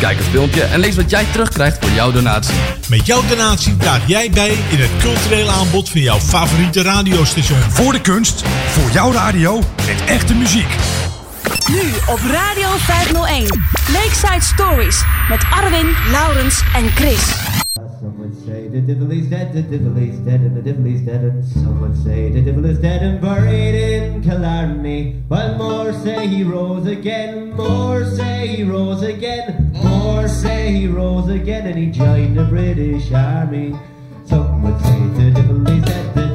Kijk het filmpje en lees wat jij terugkrijgt voor jouw donatie. Met jouw donatie draag jij bij in het culturele aanbod van jouw favoriete radiostation. Voor de kunst, voor jouw radio, met echte muziek. Nu op Radio 501. Lakeside Stories met Arwin, Laurens en Chris. The devil is dead, the devil is dead, and the devil is dead, and some would say the devil is dead and buried in Killarney. While more say he rose again, more say he rose again, more say he rose again, and he joined the British Army. Some would say the devil is dead,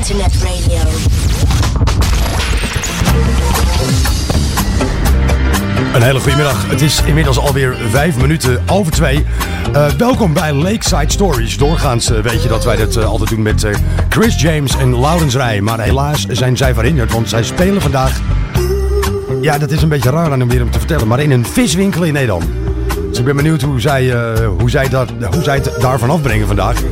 internet radio. Een hele goede middag. Het is inmiddels alweer vijf minuten over twee. Eh, welkom bij Lakeside Stories. Doorgaans eh, weet je dat wij dat eh, altijd doen met Chris James en Laurens Rij. Maar helaas zijn zij verhinderd, want zij spelen vandaag... Ja, dat is een beetje raar aan hem weer om te vertellen, maar in een viswinkel in Nederland. Dus ik ben benieuwd hoe zij, hoe zij, dat, hoe zij het daarvan afbrengen vandaag.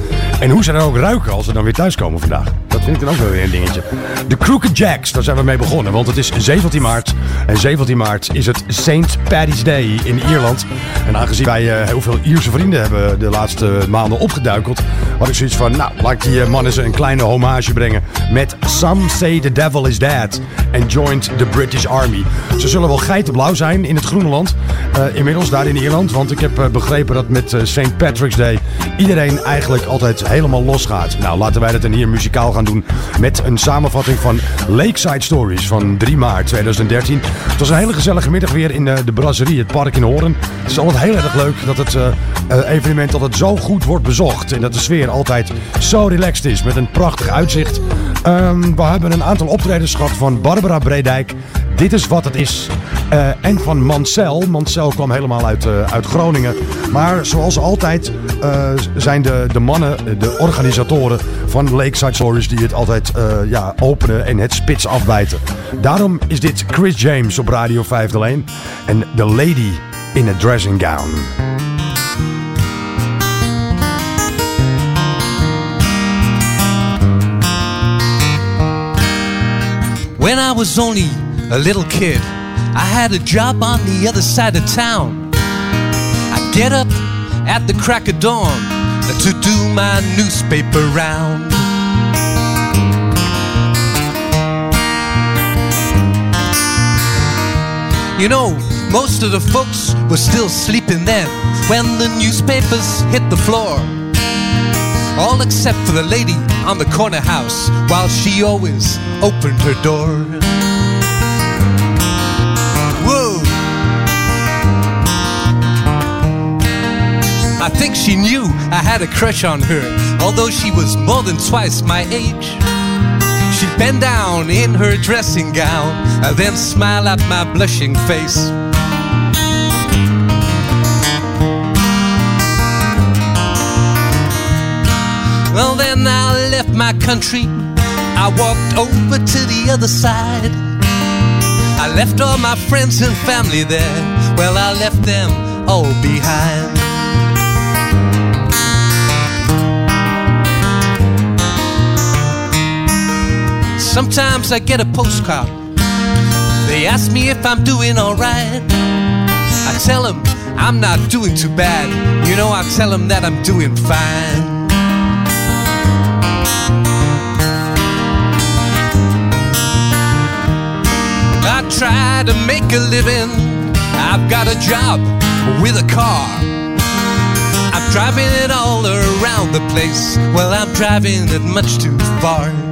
En hoe ze dan ook ruiken als ze dan weer thuiskomen vandaag. Vind ik dan ook wel weer een dingetje. De Crooked Jacks, daar zijn we mee begonnen. Want het is 17 maart. En 17 maart is het St. Paddy's Day in Ierland. En aangezien wij eh, heel veel Ierse vrienden hebben de laatste maanden opgeduikeld... had ik zoiets van, nou, laat die eh, mannen eens een kleine hommage brengen... met Some Say The Devil Is Dead and Joined the British Army. Ze zullen wel geitenblauw zijn in het groene land. eh, inmiddels daar in Ierland. Want ik heb begrepen dat met St. Patrick's Day iedereen eigenlijk altijd helemaal losgaat. Nou, laten wij dat dan hier muzikaal gaan doen met een samenvatting van Lakeside Stories van 3 maart 2013. Het was een hele gezellige middag weer in de, de brasserie, het park in Hoorn. Het is altijd heel erg leuk dat het uh, evenement altijd zo goed wordt bezocht. En dat de sfeer altijd zo relaxed is met een prachtig uitzicht. Um, we hebben een aantal optredens gehad van Barbara Bredijk. Dit is wat het is. Uh, en van Mansell. Mansell kwam helemaal uit, uh, uit Groningen. Maar zoals altijd uh, zijn de, de mannen, de organisatoren van Lakeside Stories... die het altijd ja, openen en het spits afbijten. Daarom is dit Chris James op Radio 501 en The Lady in a Dressing Gown. When I was only a little kid, I had a job on the other side of town. I get up at the crack of dawn to do my newspaper round. You know, most of the folks were still sleeping then when the newspapers hit the floor. All except for the lady on the corner house while she always opened her door. I think she knew I had a crush on her, although she was more than twice my age. She'd bend down in her dressing gown and then smile at my blushing face. Well, then I left my country. I walked over to the other side. I left all my friends and family there. Well, I left them all behind. Sometimes I get a postcard. They ask me if I'm doing alright. I tell them I'm not doing too bad. You know, I tell them that I'm doing fine. I try to make a living. I've got a job with a car. I'm driving it all around the place. Well, I'm driving it much too far.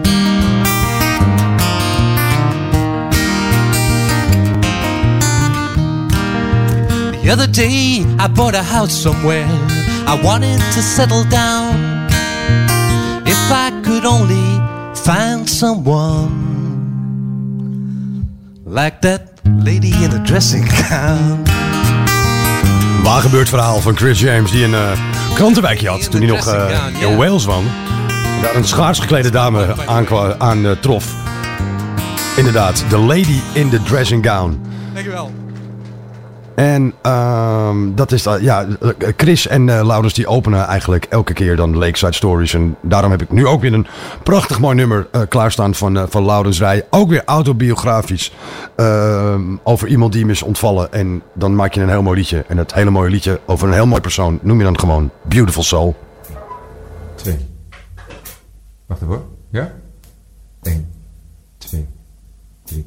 The other day, I bought a house somewhere. I wanted to settle down. If I could only find someone like that lady in a dressing gown. Waar gebeurt verhaal van Chris James die een uh, krantenwijkje had toen hij nog uh, in Wales woonde. Daar een schaars geklede dame aan, aan uh, trof. Inderdaad, the lady in the dressing gown. Dankjewel. En um, dat is uh, ja, Chris en uh, Laurens die openen eigenlijk elke keer dan Lakeside Stories. En daarom heb ik nu ook weer een prachtig mooi nummer uh, klaarstaan van, van Laurens Rij. Ook weer autobiografisch ehm, over iemand die hem is ontvallen. En dan maak je een heel mooi liedje. En dat hele mooie liedje over een heel mooi persoon noem je dan gewoon Beautiful Soul. Twee. Wacht even hoor. Ja? Eén. Twee. Drie.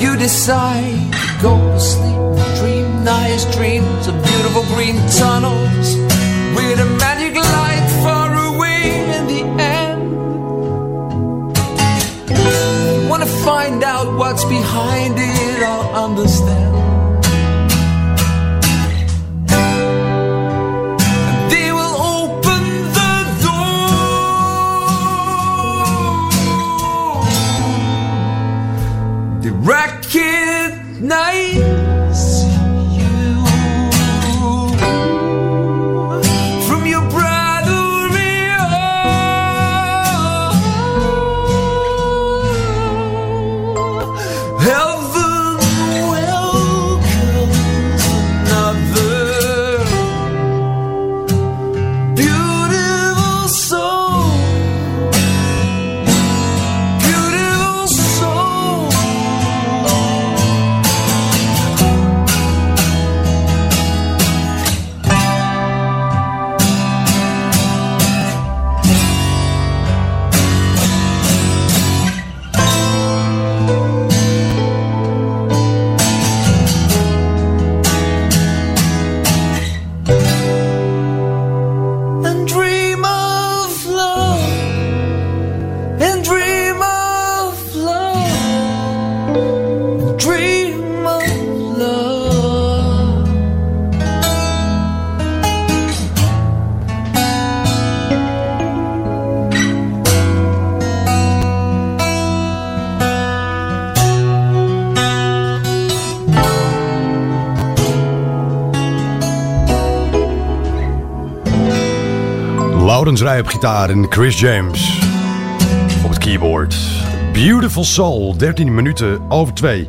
You decide to go to sleep dream nice dreams of beautiful green tunnels with a magic light far away in the end. Wanna find out what's behind it, I'll understand. けない Rij op gitaar en Chris James op het keyboard. Beautiful Soul, 13 minuten over 2.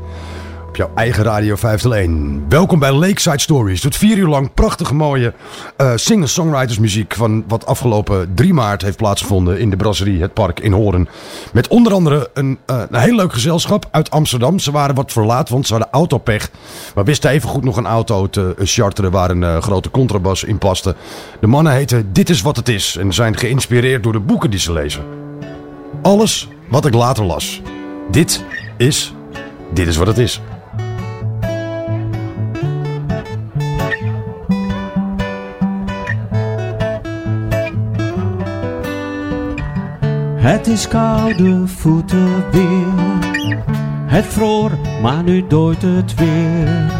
Jouw eigen Radio 501. Welkom bij Lakeside Stories. Tot vier uur lang prachtige mooie eh singer-songwriters muziek... van wat afgelopen 3 maart heeft plaatsgevonden in de brasserie Het Park in Hoorn. Met onder andere een, eh, een heel leuk gezelschap uit Amsterdam. Ze waren wat verlaat, want ze hadden autopech. Maar wisten even goed nog een auto te charteren waar een eh, grote contrabas in paste. De mannen heten Dit is wat het is en zijn geïnspireerd door de boeken die ze lezen. Alles wat ik later las. Dit is... Dit is wat het is. Het is koude voeten weer. Het vroor, maar nu dooit het weer.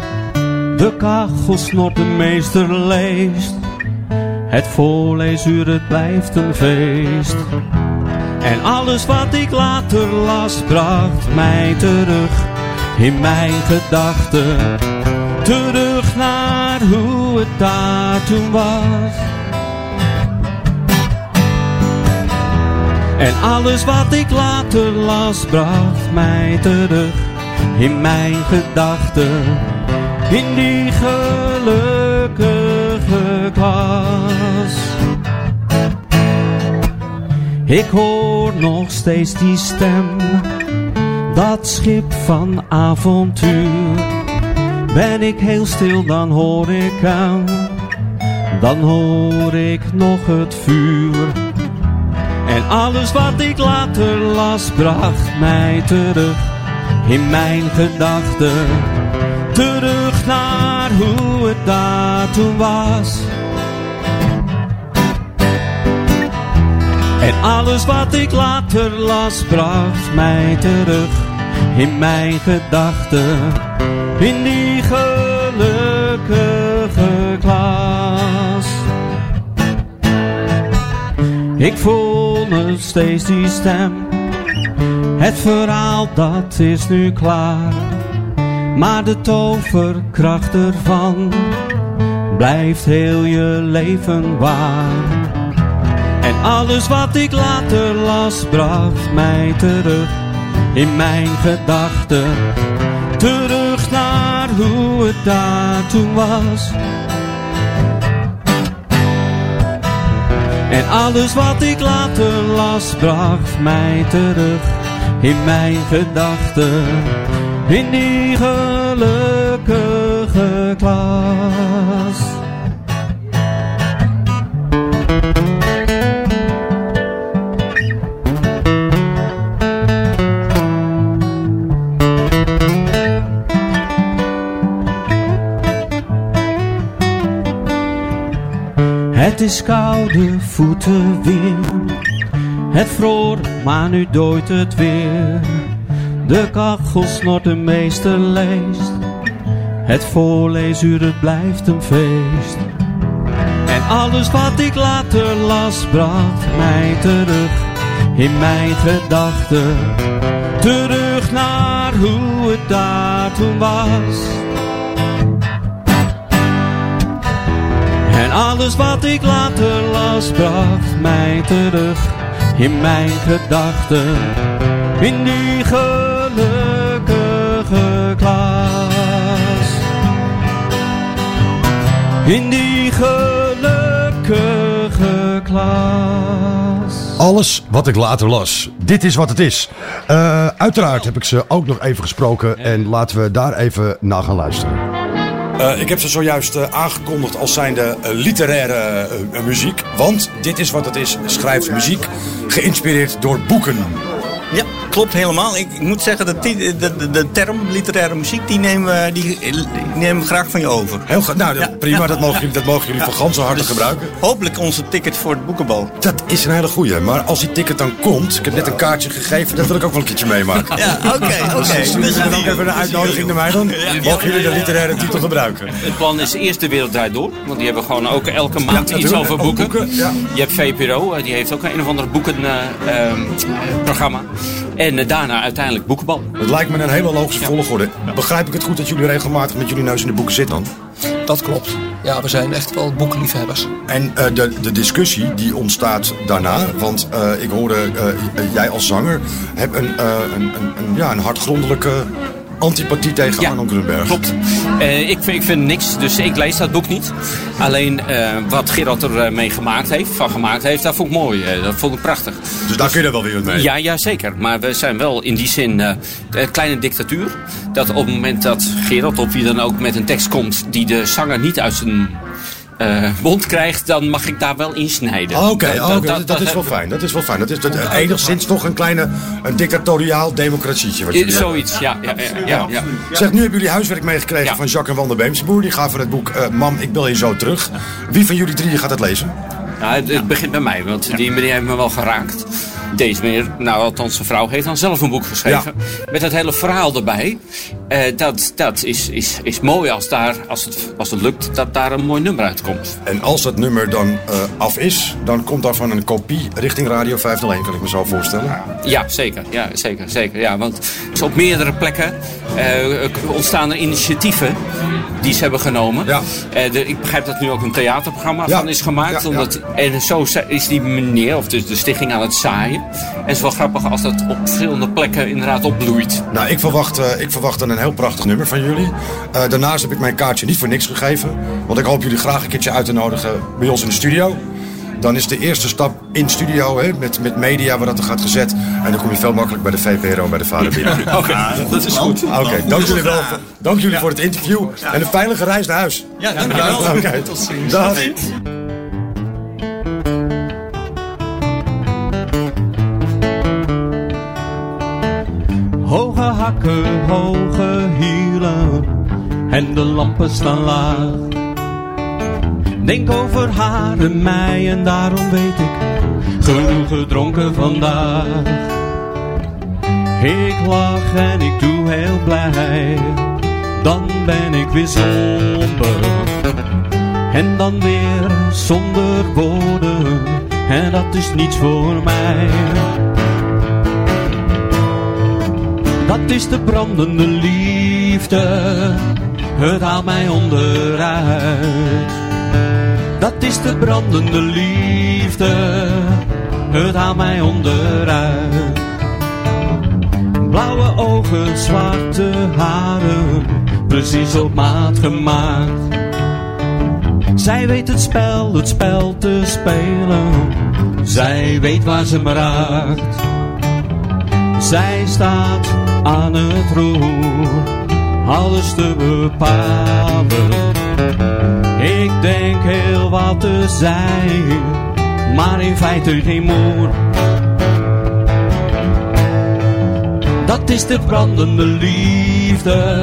De kachel snort de meester leest. Het voorleesuur, het blijft een feest. En alles wat ik later las, bracht mij terug in mijn gedachten. Terug naar hoe het daar toen was. En alles wat ik later las, bracht mij terug in mijn gedachten. In die gelukkige klas. Ik hoor nog steeds die stem. dat schip van avontuur. Ben ik heel stil, dan hoor ik aan, dan hoor ik nog het vuur. En alles wat ik later las, bracht mij terug in mijn gedachten. Terug naar hoe het daar toen was. En alles wat ik later las, bracht mij terug in mijn gedachten. In die gelukkige klas. Ik voel nog steeds die stem. Het verhaal dat is nu klaar. Maar de toverkracht ervan blijft heel je leven waar. En alles wat ik later las, bracht mij terug in mijn gedachten. Terug naar hoe het daar toen was. En alles wat ik later las, bracht mij terug in mijn gedachten. In die gelukkige klas. Het is koude voeten weer. Het vroor, maar nu dooit het weer. De kachel snort de meester leest. Het voorleesuur, het blijft een feest. En alles wat ik later las, bracht mij terug in mijn gedachten. Terug naar hoe het daar toen was. En alles wat ik later las, bracht mij terug in mijn gedachten. In die gelukkige klas. In die gelukkige klas. Alles wat ik later las. Dit is wat het is. Eh, uiteraard heb ik ze ook nog even gesproken. En laten we daar even naar gaan luisteren. Eh, ik heb ze zojuist eh, aangekondigd als zijnde uh, literaire muziek. Want dit is wat het is. Schrijft muziek geïnspireerd door boeken. Ja, klopt helemaal. Ik, ik moet zeggen, de, de, de, de term literaire muziek, die nemen, we- die, die nemen we graag van je over. Heel goed. Nou, dat- prima. Dat mogen jullie, dat mogen jullie van ganse harte Dus gebruiken. Hopelijk onze ticket voor het boekenbal. Dat is een hele goeie. Maar als die ticket dan komt, ik heb net een kaartje gegeven, dat wil ik ook wel een keertje meemaken. Ja, oké, oké. Dus Dus dan een ook even een uitnodiging naar mij dan? Mogen jullie de literaire titel gebruiken? Het plan is eerst de wereld draait door. Want die hebben gewoon ook elke maand iets over boeken. boeken, ja. Je hebt VPRO, eh, die heeft ook een of ander boekenprogramma. En eh, daarna uiteindelijk boekenbal. Het lijkt me een hele logische volgorde. Begrijp ik het goed dat jullie regelmatig met jullie neus in de boeken zitten dan? Dat klopt. Ja, we zijn echt wel boekenliefhebbers. En eh, de, de discussie die ontstaat daarna, want eh, ik hoorde eh, jij als zanger hebt een, eh, een, een, een, ja, een hartgrondelijke antipathie tegen Arno Grunberg. Klopt. Eh, ik, vind, ik vind niks, dus ik lees dat boek niet. Alleen eh, wat Gerard er eh, mee gemaakt heeft, van gemaakt heeft, dat vond ik mooi. Dat vond ik prachtig. Dus daar kun je er wel weer wat mee? Ja, ja, zeker. Maar we zijn wel in die zin een kleine dictatuur. Dat op het moment dat Gerard of wie dan ook met een tekst komt die de zanger niet uit zijn eh, mond krijgt, dan mag ik daar wel insnijden. Ah, Oké, Dat- oké, dat- dat, is wel fijn. Dat is wel fijn. Dat is dat, eh, enigszins toch een kleine een dictatoriaal democratietje. Wat Eh. Zoiets, ja. ja, ja, ja, ja. Zeg, nu hebben jullie huiswerk meegekregen van Jacques en Wander Beemsboer. Die gaven het boek eh, Mam, ik bel je zo terug. Wie van jullie drieën gaat het lezen? Nou, het, het begint bij mij, want die meneer heeft me wel geraakt. Deze meneer, nou althans zijn vrouw, heeft dan zelf een boek geschreven. Met het hele verhaal erbij. Eh, dat dat is, is, is mooi als, daar, als, het, als het lukt, dat daar een mooi nummer uitkomt. En als dat nummer dan eh, af is, dan komt daarvan een kopie richting Radio 501, kan ik me zo voorstellen. Ja, zeker. Ja, zeker, zeker. Ja, want dus op meerdere plekken eh, ontstaan er initiatieven die ze hebben genomen. Eh, de, ik begrijp dat nu ook een theaterprogramma Ja. van is gemaakt. Ja, ja. Omdat, En zo is die meneer, of dus de stichting aan het zaaien. En het is wel grappig als dat op verschillende plekken inderdaad opbloeit. Nou, ik verwacht, eh, ik verwacht dan een heel prachtig nummer van jullie. Eh, daarnaast heb ik mijn kaartje niet voor niks gegeven. Want ik hoop jullie graag een keertje uit te nodigen bij ons in de studio. dan is de eerste stap in studio hè, met, met media waar dat er gaat gezet. En dan kom je veel makkelijker bij de VPRO en bij de vader binnen. Oké, dat is goed. Oké, dank jullie wel. Dank jullie voor het interview en een veilige reis naar huis. Ja, dankjewel. Oké, Tot ziens. Dag. Hakken, hoge hielen en de lampen staan laag. Denk over haar en mij en daarom weet ik genoeg gedronken vandaag. Ik lach en ik doe heel blij, dan ben ik weer somber. En dan weer zonder woorden, en dat is niets voor mij. Dat is de brandende liefde, het haalt mij onderuit. Dat is de brandende liefde, het haalt mij onderuit. Blauwe ogen, zwarte haren, precies op maat gemaakt. Zij weet het spel, het spel te spelen. Zij weet waar ze me raakt. Zij staat aan het roer, alles te bepalen. Ik denk heel wat te zijn, maar in feite geen moer. Dat is de brandende liefde,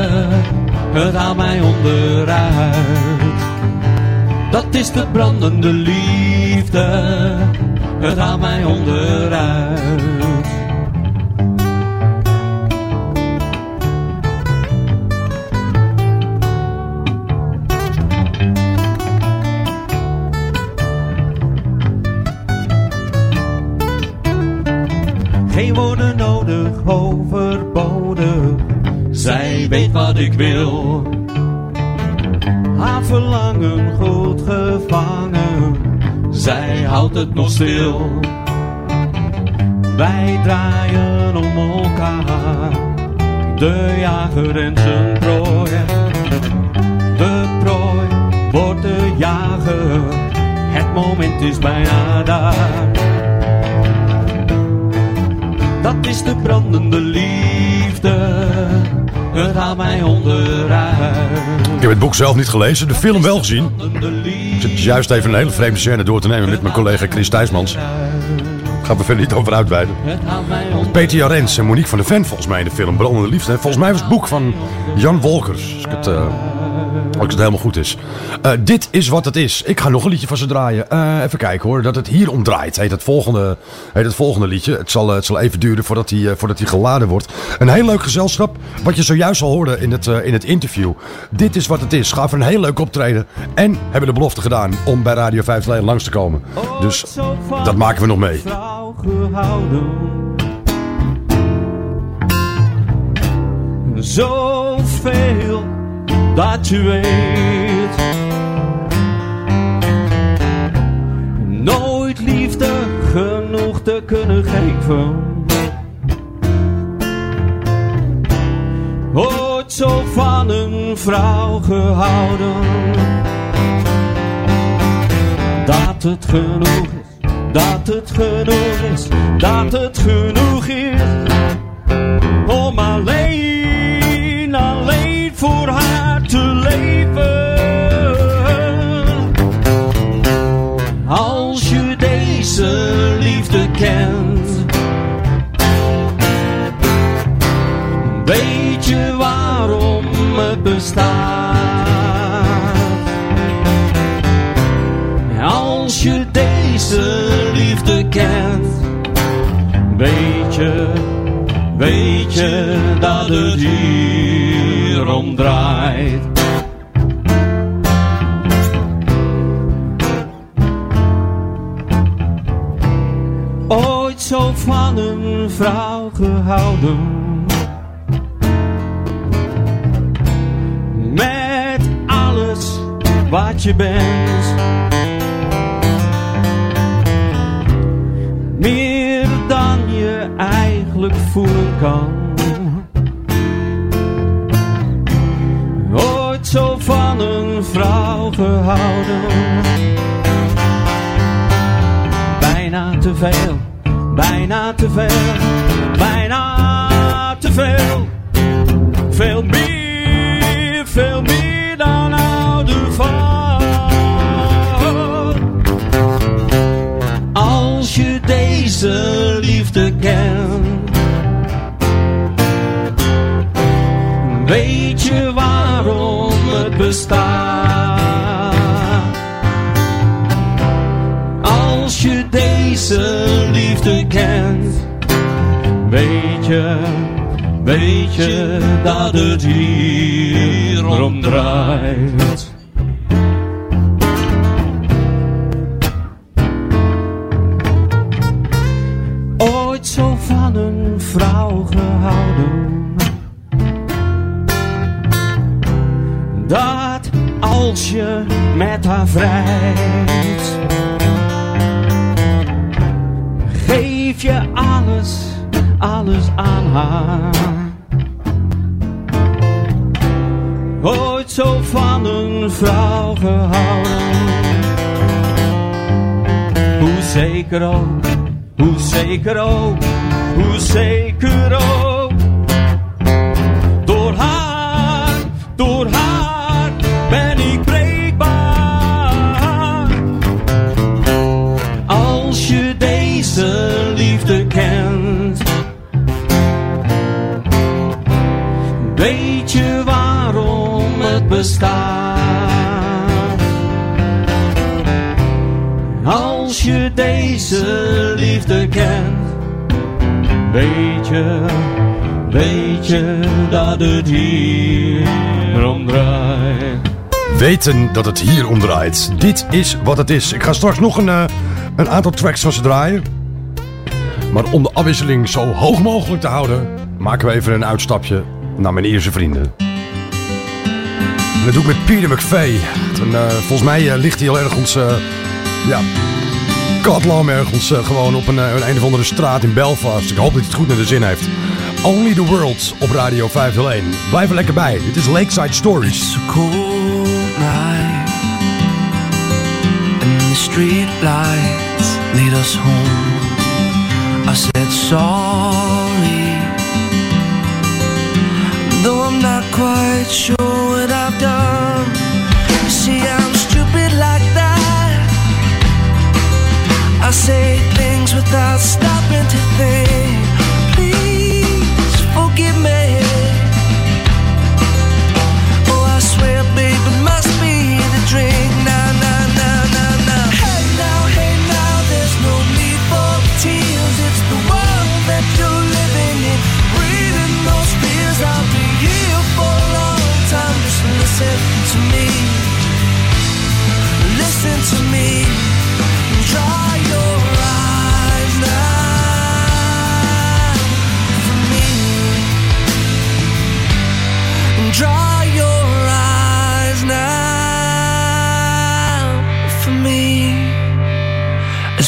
het haalt mij onderuit. Dat is de brandende liefde, het haalt mij onderuit. Ik wil. Haar verlangen goed gevangen. Zij houdt het nog stil. Wij draaien om elkaar. De jager en zijn prooi. De prooi wordt de jager. Het moment is bijna daar. Dat is de brandende liefde. Het haalt mij onderuit. Ik heb het boek zelf niet gelezen, de film wel gezien. Ik zit juist even een hele vreemde scène door te nemen met mijn collega Chris Thijsmans. Gaan we verder niet over uitweiden. Peter Jarens en Monique van der Ven volgens mij in de film Brandende Liefde. Volgens mij was het boek van Jan Wolkers. Ik het, eh, als het helemaal goed is. Eh, dit is wat het is. Ik ga nog een liedje van ze draaien. Eh, even kijken hoor. Dat het hier om draait. Heet het volgende, heet het volgende liedje. Het zal, eh, het zal even duren voordat hij, voordat hij geladen wordt. Een heel leuk gezelschap. Wat je zojuist al hoorde in het, in het interview. Dit is wat het is. Gaven een heel leuk optreden. En hebben de belofte gedaan om bij Radio 5 Leden langs te komen. Dus dat maken we nog mee. Zoveel dat je weet. Nooit liefde genoeg te kunnen geven. Ooit zo van een vrouw gehouden. Dat het genoeg is, dat het genoeg is, dat het genoeg is. Om alleen, Als je deze liefde kent, weet je waarom het bestaat. Als je deze liefde kent, weet je, weet je dat het hier draait. Ooit zo van een vrouw gehouden. Met alles wat je bent. Meer dan je eigenlijk voelen kan. Zo van een vrouw gehouden. veel, bijna te veel, bijna te veel. Veel meer, veel meer dan oude van. Als je deze Als je deze liefde kent, weet je, weet je dat het hier om draait. Ooit zo van een vrouw gehouden. Dat als je met haar vrijt, geef je alles, alles aan haar. Ooit zo van een vrouw gehouden. Hoe zeker ook, hoe zeker ook, hoe zeker ook. Weet je waarom het bestaat. Als je deze liefde kent, weet je, weet je dat het hier om draait. Weten dat het hier om draait. Dit is wat het is. Ik ga straks nog een, eh, een aantal tracks van ze draaien. Maar om de afwisseling zo hoog mogelijk te houden, maken we even een uitstapje naar mijn Ierse vrienden. En dat doe ik met Peter McVeigh. Eh, volgens mij eh, ligt hij al ergens, eh ja, katlam ergens gewoon op een, een, een of andere straat in Belfast. Ik hoop dat hij het goed naar de zin heeft. Only the World op Radio 501. Blijf er lekker bij. Dit is Lakeside Stories. cold night and the street lights lead us home. I said sorry, quite sure what I've done. You see, I'm stupid like that. I say things without stopping to think. Please forgive me.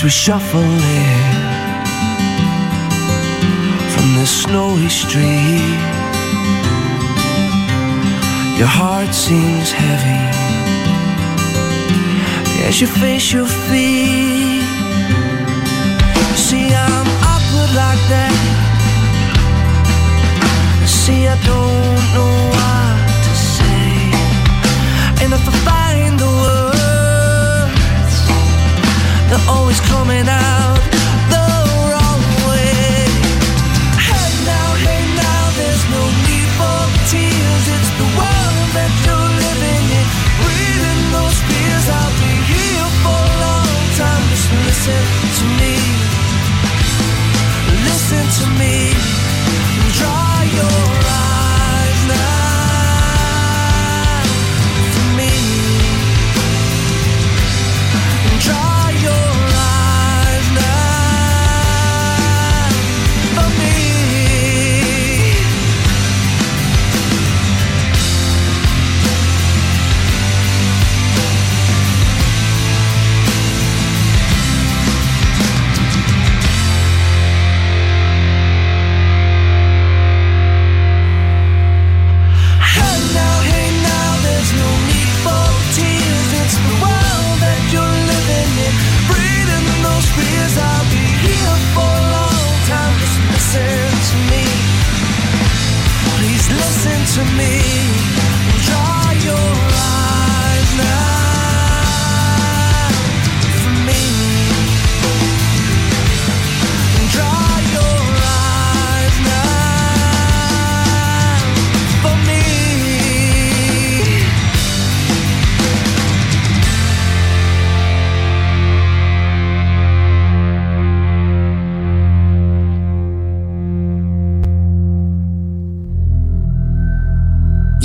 We shuffle in from the snowy street. Your heart seems heavy as you face your feet. See, I'm awkward like that. See, I don't know what to say. And if I find the words, they're always coming out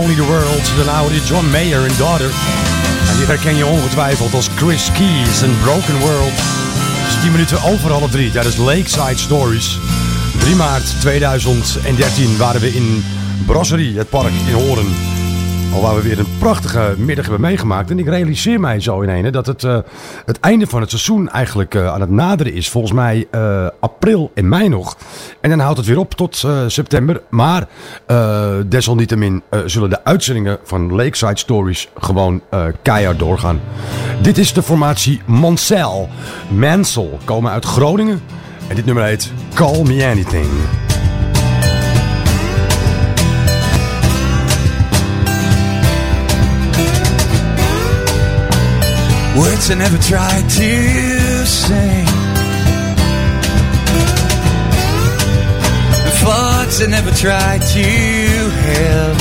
Only the World. Hoorde je John Mayer en Daughter. En die herken je ongetwijfeld als Chris Keys en Broken World. Is 10 minuten over half drie tijdens Lakeside Stories. 3 maart 2013 waren we in Brasserie, het park in Horen. Al waar we weer een prachtige middag hebben meegemaakt. En ik realiseer mij zo ineens dat het, eh, het einde van het seizoen eigenlijk eh, aan het naderen is. Volgens mij eh, april en mei nog. En dan houdt het weer op tot september. Maar desalniettemin zullen de uitzendingen van Lakeside Stories gewoon keihard doorgaan. Dit is de formatie Mansell. Mansell komen uit Groningen. En dit nummer heet Call Me Anything. Words I never tried to say. Thoughts I never tried to have.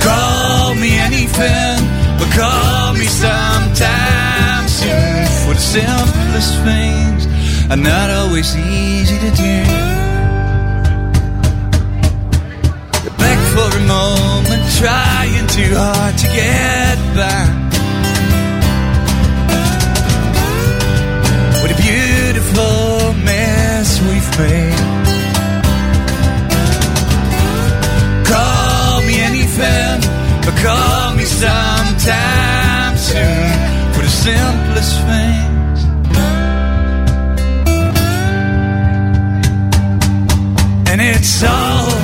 Call me anything, but call me sometime soon. For the simplest things are not always easy to do. Moment, trying too hard to get by. What a beautiful mess we've made. Call me anything, but call me sometime soon for the simplest things. And it's all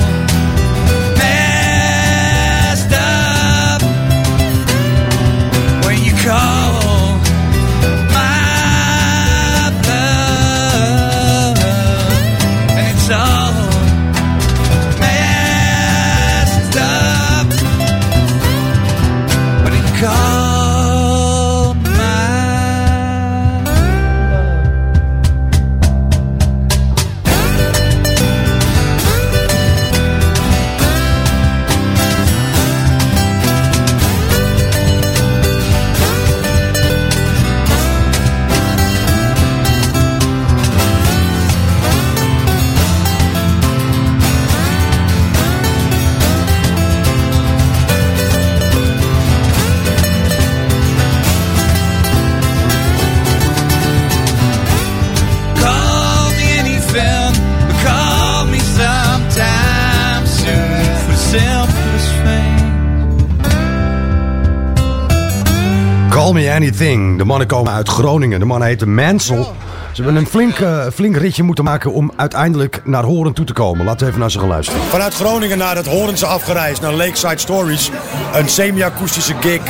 Call Me Anything. De mannen komen uit Groningen. De mannen heten Mansell. Ze hebben een flink, eh, flink ritje moeten maken om uiteindelijk naar Horen toe te komen. Laten we even naar ze gaan luisteren. Vanuit Groningen naar het Horense afgereisd, naar Lakeside Stories. Een semi-akoestische gig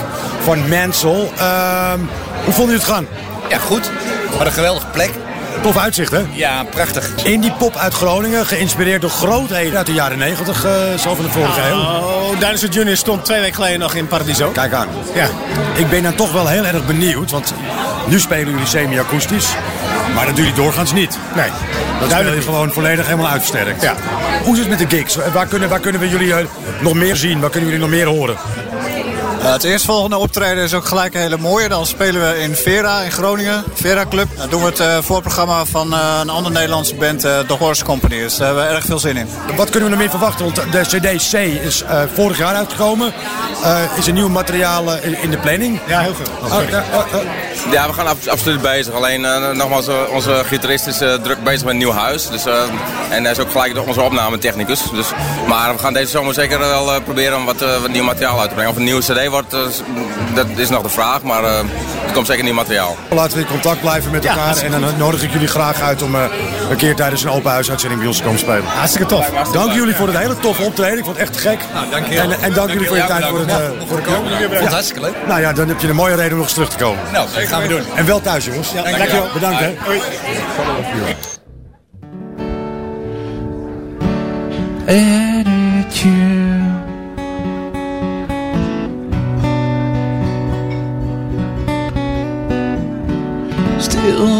van Mansell. Ehm, hoe vonden jullie het gaan? Ja, goed. Wat een geweldige plek. Tof uitzicht, hè? Ja, prachtig. Indie pop uit Groningen, geïnspireerd door grootheden uit de jaren 90, eh, zo van de vorige eeuw. Oh, Dinosaur Junior stond twee weken geleden nog in Paradiso. Kijk aan. Ja. Ik ben dan toch wel heel erg benieuwd, want nu spelen jullie semi-akoestisch, maar dat doen jullie doorgaans niet. Nee. Dat spelen jullie gewoon volledig helemaal uitgesterkt. Ja. Hoe is het met de gigs? Waar kunnen, waar kunnen we jullie eh, nog meer zien? Waar kunnen jullie nog meer horen? Uh, het eerstvolgende optreden is ook gelijk een hele mooie. Dan spelen we in Vera in Groningen, Vera Club. Dan doen we het uh, voorprogramma van uh, een andere Nederlandse band, The Horse Company. Dus daar hebben we erg veel zin in. Wat kunnen we nog meer verwachten? Want de CD C is vorig jaar uitgekomen. is er nieuw materiaal in de planning? Ja, heel veel. Oh, ja, ja, we gaan absoluut bezig. Alleen nogmaals, onze gitarist is druk bezig met een nieuw huis. Dus, en hij is ook gelijk onze opnametechnicus. Dus, maar we gaan deze zomer zeker wel proberen om wat, wat nieuw materiaal uit te brengen. Of een nieuwe CD wordt, dat is nog de vraag. Maar uh, er komt zeker nieuw materiaal. Laten we in contact blijven met Ja, elkaar. en dan nodig ik jullie graag uit om eh, een keer tijdens een open huisuitzending bij ons te komen spelen. Hartstikke tof. Dank jullie voor het hele toffe optreden. Ik vond het echt gek. dank je wel. En, en dank jullie voor je tijd voor het, eh, voor het komen. Ik vond het hartstikke leuk. Nou ja, dan heb je een mooie reden om nog eens terug te komen. Nou, dat gaan we doen. En wel thuis, jongens. Ja, dankjewel. Bedankt, hè. attitude. you.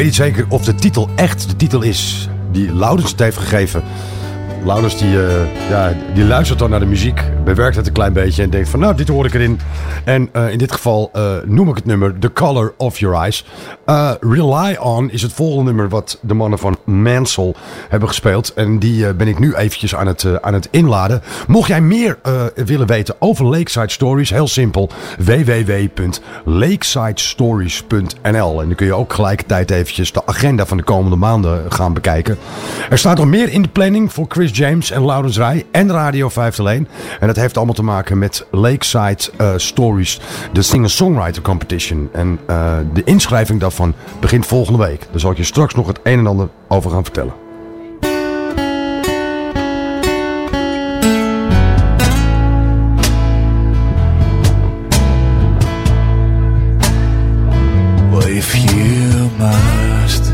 Weet niet zeker of de titel echt de titel is die Laurens het heeft gegeven. Laurens die, eh, ja, die luistert dan naar de muziek, bewerkt het een klein beetje en denkt van nou, dit hoor ik erin. En eh, in dit geval eh, noem ik het nummer The Color of Your Eyes. Eh, Rely On is het volgende nummer wat de mannen van Mansell hebben gespeeld. En die ben ik nu eventjes aan het, aan het inladen. Mocht jij meer willen weten over Lakeside Stories, heel simpel. www.lakesidestories.nl En dan kun je ook gelijkertijd eventjes de agenda van de komende maanden gaan bekijken. Er staat nog meer in de planning voor Chris James en Laurens Rij en Radio 501. En dat heeft allemaal te maken met Lakeside eh, Stories, de Singer-Songwriter Competition. En eh, de inschrijving daarvan begint volgende week. Daar zal ik je straks nog het een en ander over gaan vertellen. If you must,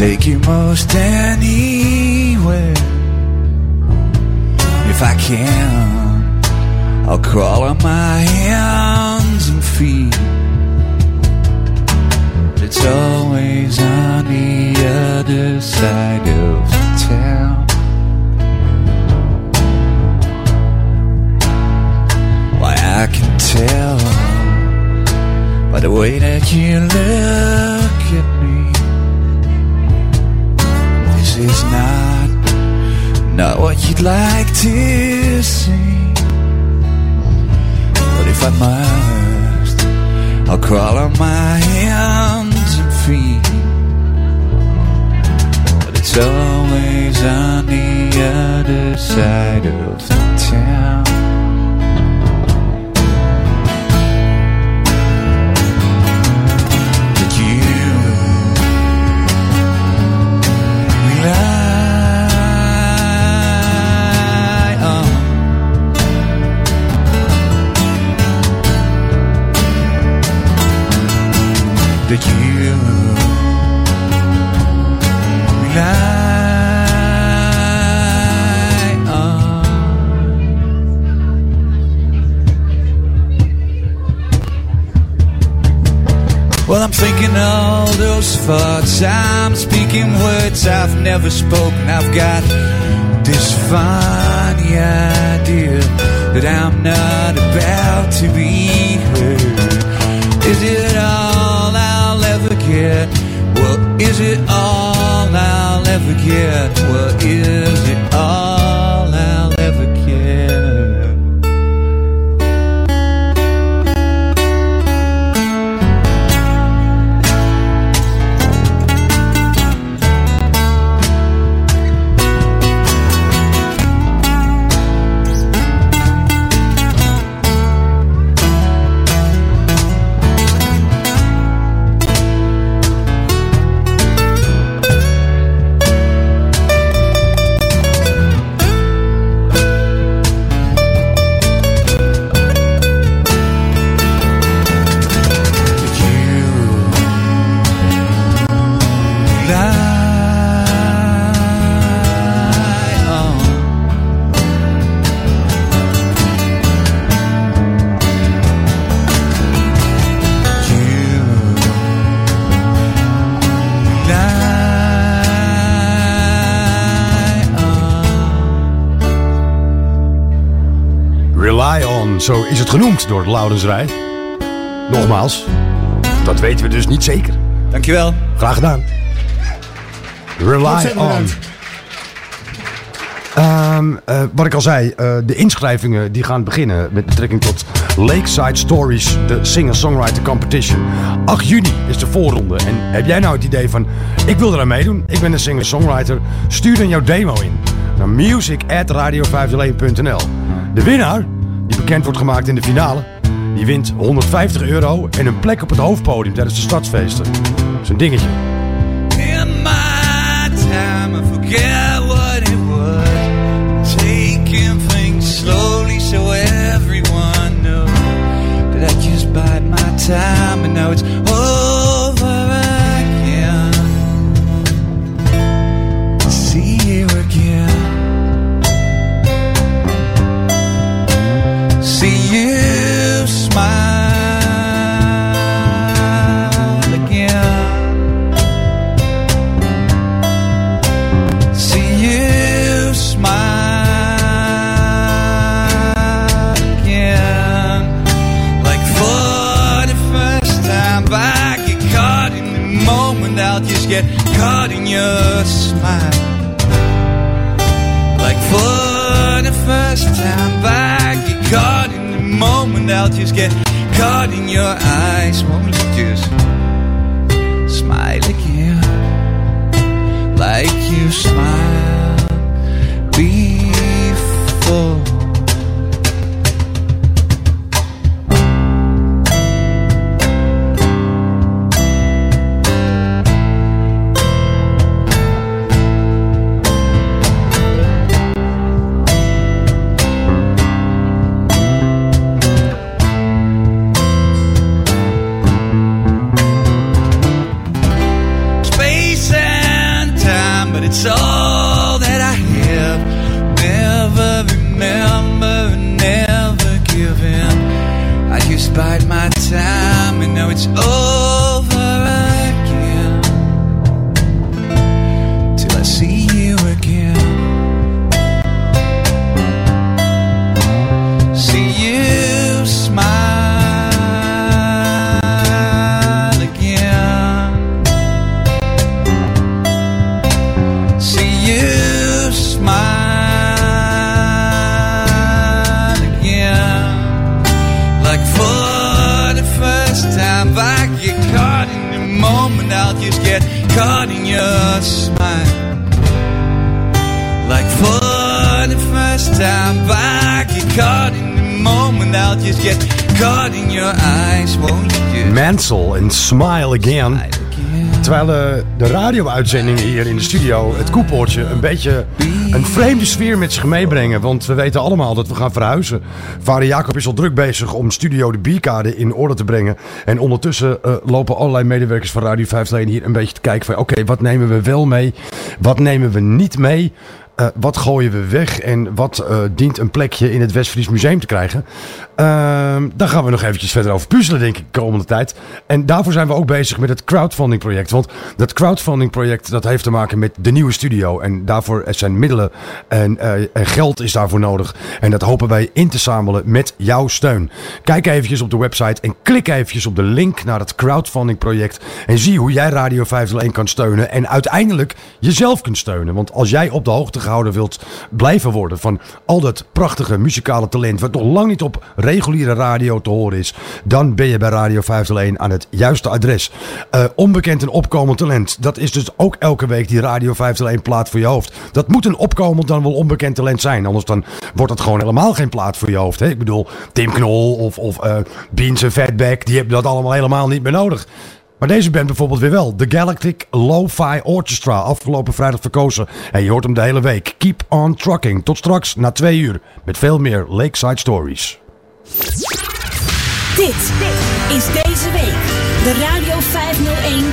you most anywhere. If I can, I'll crawl on my hands and feet. But it's always on the other side of town. Why I can tell by the way that you look at me. Is not not what you'd like to see. But if I must, I'll crawl on my hands and feet. But it's always on the other side of the town. That you those thoughts. I'm speaking words I've never spoken. I've got this funny idea that I'm not about to be heard. Is it all I'll ever get? Well, is it all I'll ever get? Well, is zo is het genoemd door Laurensrij. Nogmaals, dat weten we dus niet zeker. Dankjewel. Graag gedaan. Rely on. Ehm, eh, wat ik al zei, eh, de inschrijvingen die gaan beginnen met betrekking tot Lakeside Stories, de Singer-Songwriter Competition. 8 juni is de voorronde. En heb jij nou het idee van, ik wil eraan meedoen, ik ben een singer-songwriter, stuur dan jouw demo in naar music@radio501.nl. De winnaar, die bekend wordt gemaakt in de finale, die wint 150 euro en een plek op het hoofdpodium tijdens de stadsfeesten. Zo'n dingetje. In my time, I forget what it was. Taking things slowly so everyone knows that I just bide my time, and now it's caught in your smile. Like for the first time back, get caught in the moment. I'll just get caught in your eyes. Won't you just smile again? like you smiled before. Smile Again. Terwijl eh, de radio-uitzendingen hier in de studio, het koepoortje, een beetje een vreemde sfeer met zich meebrengen. Want we weten allemaal dat we gaan verhuizen. Vader Jacob is al druk bezig om Studio de Bierkade in orde te brengen. En ondertussen eh, lopen allerlei medewerkers van Radio 501 hier een beetje te kijken van... Oké, wat nemen we wel mee? Wat nemen we niet mee? Eh, wat gooien we weg en wat dient een plekje in het Westfries Museum te krijgen? Ehm, daar gaan we nog eventjes verder over puzzelen, denk ik, de komende tijd. En daarvoor zijn we ook bezig met het crowdfunding project. Want dat crowdfunding project dat heeft te maken met de nieuwe studio. En daarvoor zijn middelen en, eh, en geld is daarvoor nodig. En dat hopen wij in te zamelen met jouw steun. Kijk eventjes op de website en klik eventjes op de link naar het crowdfunding project. En zie hoe jij Radio 501 kan steunen. En uiteindelijk jezelf kunt steunen. Want als jij op de hoogte gehouden wilt blijven worden van al dat prachtige muzikale talent. wat nog lang niet op reguliere radio te horen is. dan ben je bij Radio 501 aan het juiste adres. Eh, onbekend en opkomend talent. Dat is dus ook elke week die Radio 501 plaat voor je hoofd. Dat moet een opkomend dan wel onbekend talent zijn. Anders dan wordt het gewoon helemaal geen plaat voor je hoofd. Hè? Ik bedoel, Tim Knol of, of eh, Beans en Fatback. die hebben dat allemaal helemaal niet meer nodig. Maar deze band bijvoorbeeld weer wel. The Galactic Lo-Fi Orchestra. Afgelopen vrijdag verkozen. En je hoort hem de hele week. Keep on trucking. Tot straks na twee uur. Met veel meer Lakeside Stories. Dit is deze week de Radio 501.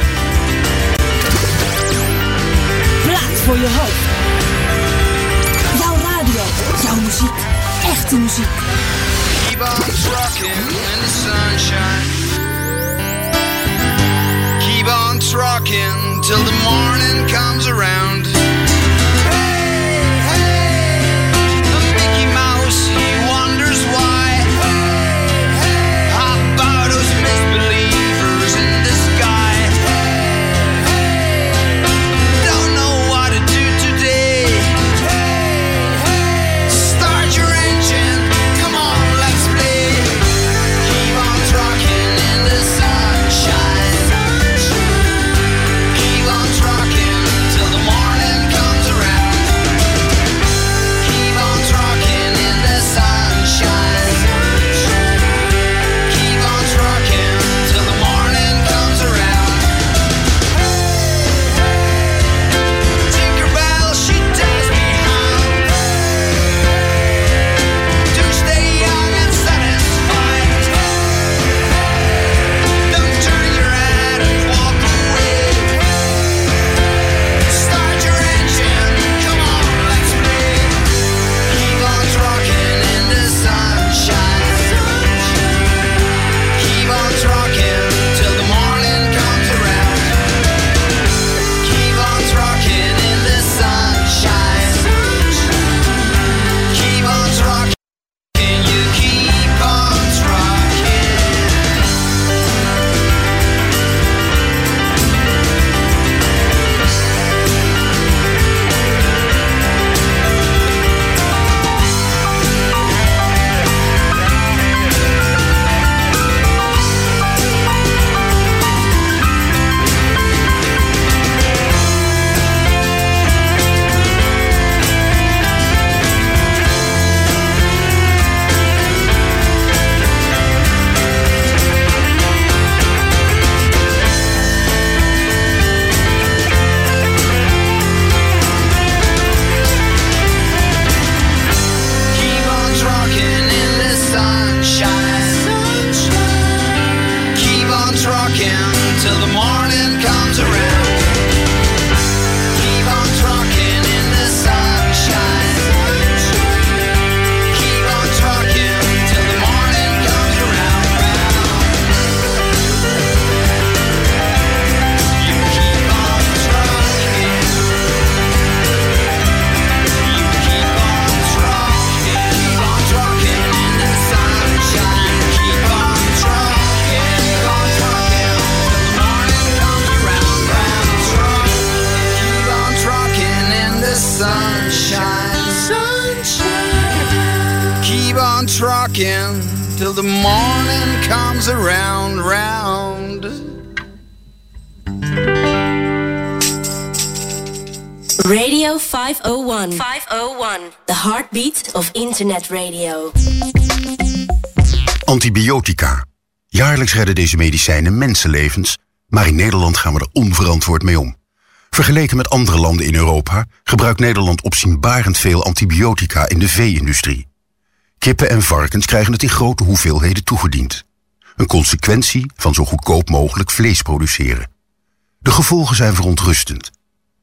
Plaat voor je hoofd. Jouw radio, jouw muziek, echte muziek. Keep on trucking in the sunshine. Keep on trucking till the morning comes around. Internet radio. Antibiotica. Jaarlijks redden deze medicijnen mensenlevens, maar in Nederland gaan we er onverantwoord mee om. Vergeleken met andere landen in Europa gebruikt Nederland opzienbarend veel antibiotica in de vee-industrie. Kippen en varkens krijgen het in grote hoeveelheden toegediend. Een consequentie van zo goedkoop mogelijk vlees produceren. De gevolgen zijn verontrustend.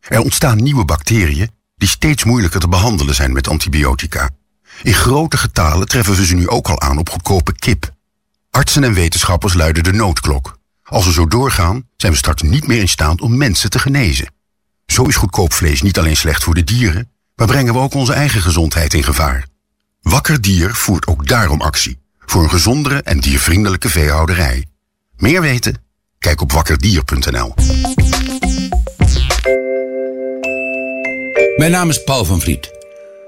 Er ontstaan nieuwe bacteriën die steeds moeilijker te behandelen zijn met antibiotica. In grote getalen treffen we ze nu ook al aan op goedkope kip. Artsen en wetenschappers luiden de noodklok. Als we zo doorgaan, zijn we straks niet meer in staat om mensen te genezen. Zo is goedkoop vlees niet alleen slecht voor de dieren, maar brengen we ook onze eigen gezondheid in gevaar. Wakker Dier voert ook daarom actie. Voor een gezondere en diervriendelijke veehouderij. Meer weten? Kijk op wakkerdier.nl. Mijn naam is Paul van Vliet.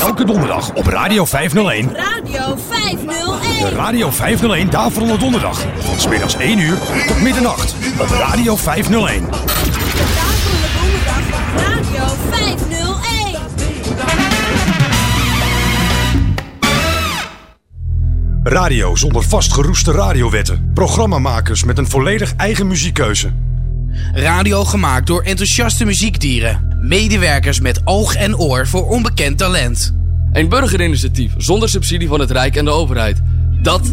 Elke donderdag op Radio 501. Radio 501. De Radio 501 Daverende Donderdag. Van smiddags 1 uur tot middernacht op Radio 501. Radio 501. Radio zonder vastgeroeste radiowetten. Programmamakers met een volledig eigen muziekkeuze. Radio gemaakt door enthousiaste muziekdieren. Medewerkers met oog en oor voor onbekend talent. Een burgerinitiatief zonder subsidie van het Rijk en de overheid. Dat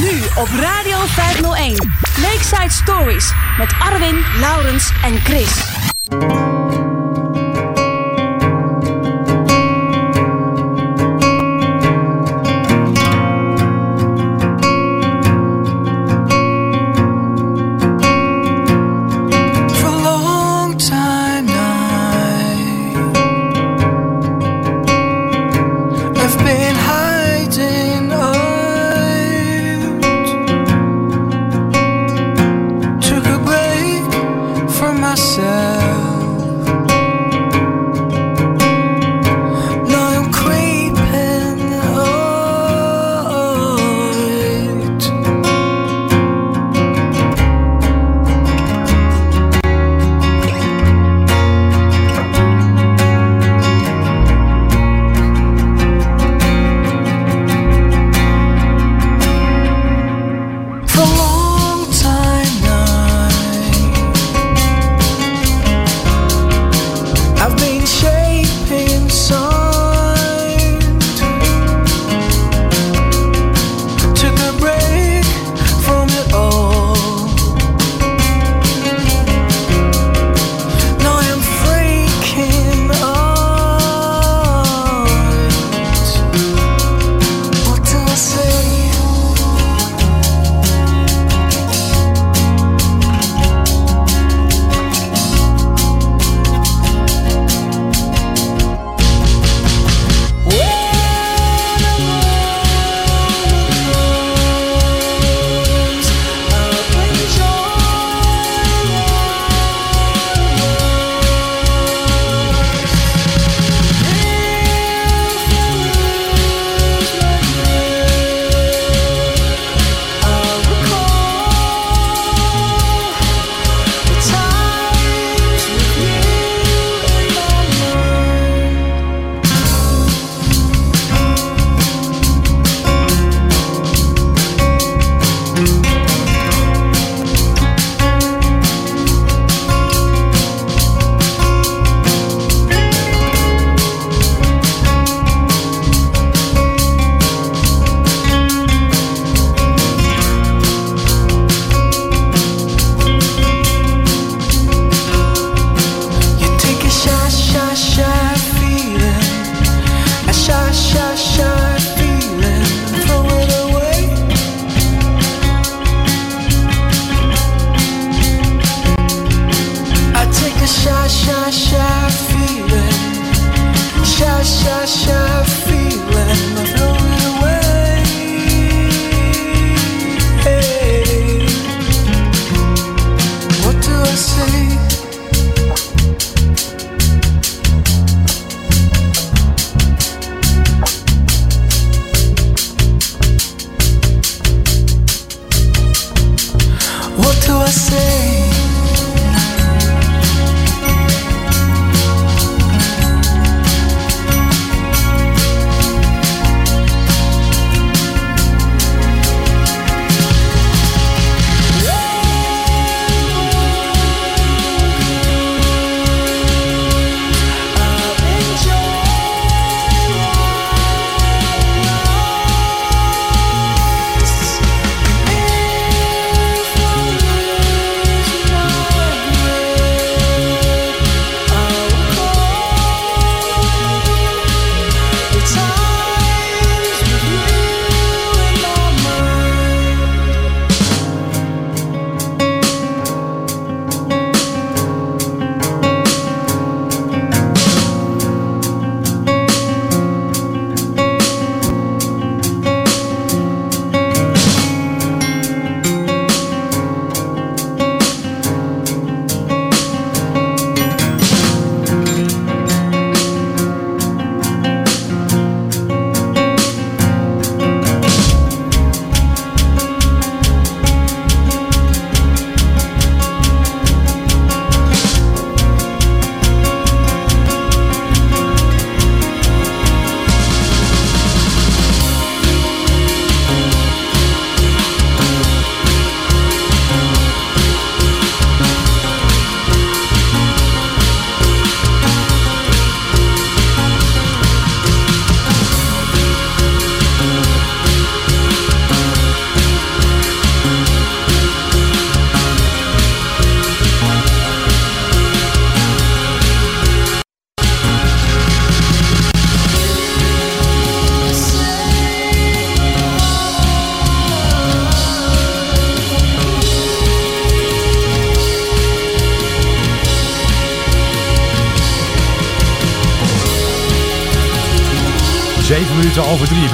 Nu op Radio 501. Lakeside Stories met Arwin, Laurens en Chris.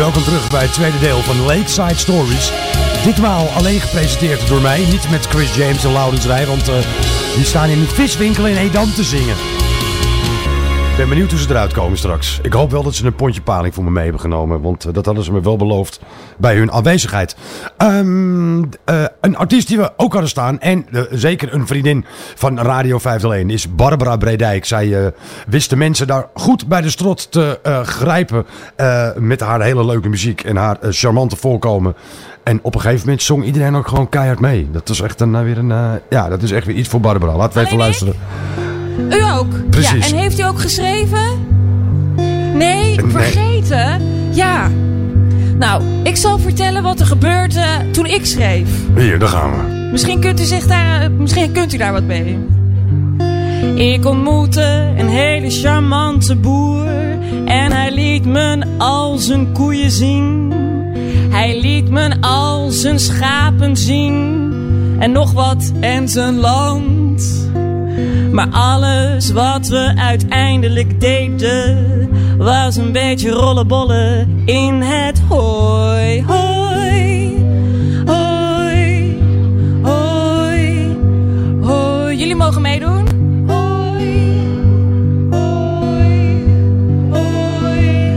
Welkom terug bij het tweede deel van Lakeside Stories. Ditmaal alleen gepresenteerd door mij. Niet met Chris James en Laurens Rij, want uh, die staan in een viswinkel in Edam te zingen. Ik ben benieuwd hoe ze eruit komen straks. Ik hoop wel dat ze een pontje paling voor me mee hebben genomen. Want uh, dat hadden ze me wel beloofd bij hun aanwezigheid. Um, een artiest die we ook hadden staan. En uh, zeker een vriendin van Radio 501 is Barbara Bredijk. Zij wist de mensen daar goed bij de strot te grijpen. met haar hele leuke muziek en haar charmante voorkomen. En op een gegeven moment zong iedereen ook gewoon keihard mee. Dat is echt een, weer een, ja, dat is echt weer iets voor Barbara. Laten we even luisteren. U ook? Precies. Ja, en heeft u ook geschreven? Nee, Nee. vergeten? Ja. Nou, ik zal vertellen wat er gebeurde toen ik schreef. Hier, daar gaan we. Misschien kunt u, zich daar, misschien kunt u daar wat mee. Ik ontmoette een hele charmante boer. En hij liet me al zijn koeien zien. Hij liet me al zijn schapen zien. En nog wat en zijn land. Maar alles wat we uiteindelijk deden was een beetje rollenbollen in het hooi. Hoi, hoi, hoi, hoi. Jullie mogen meedoen. Hoi, hoi, hoi,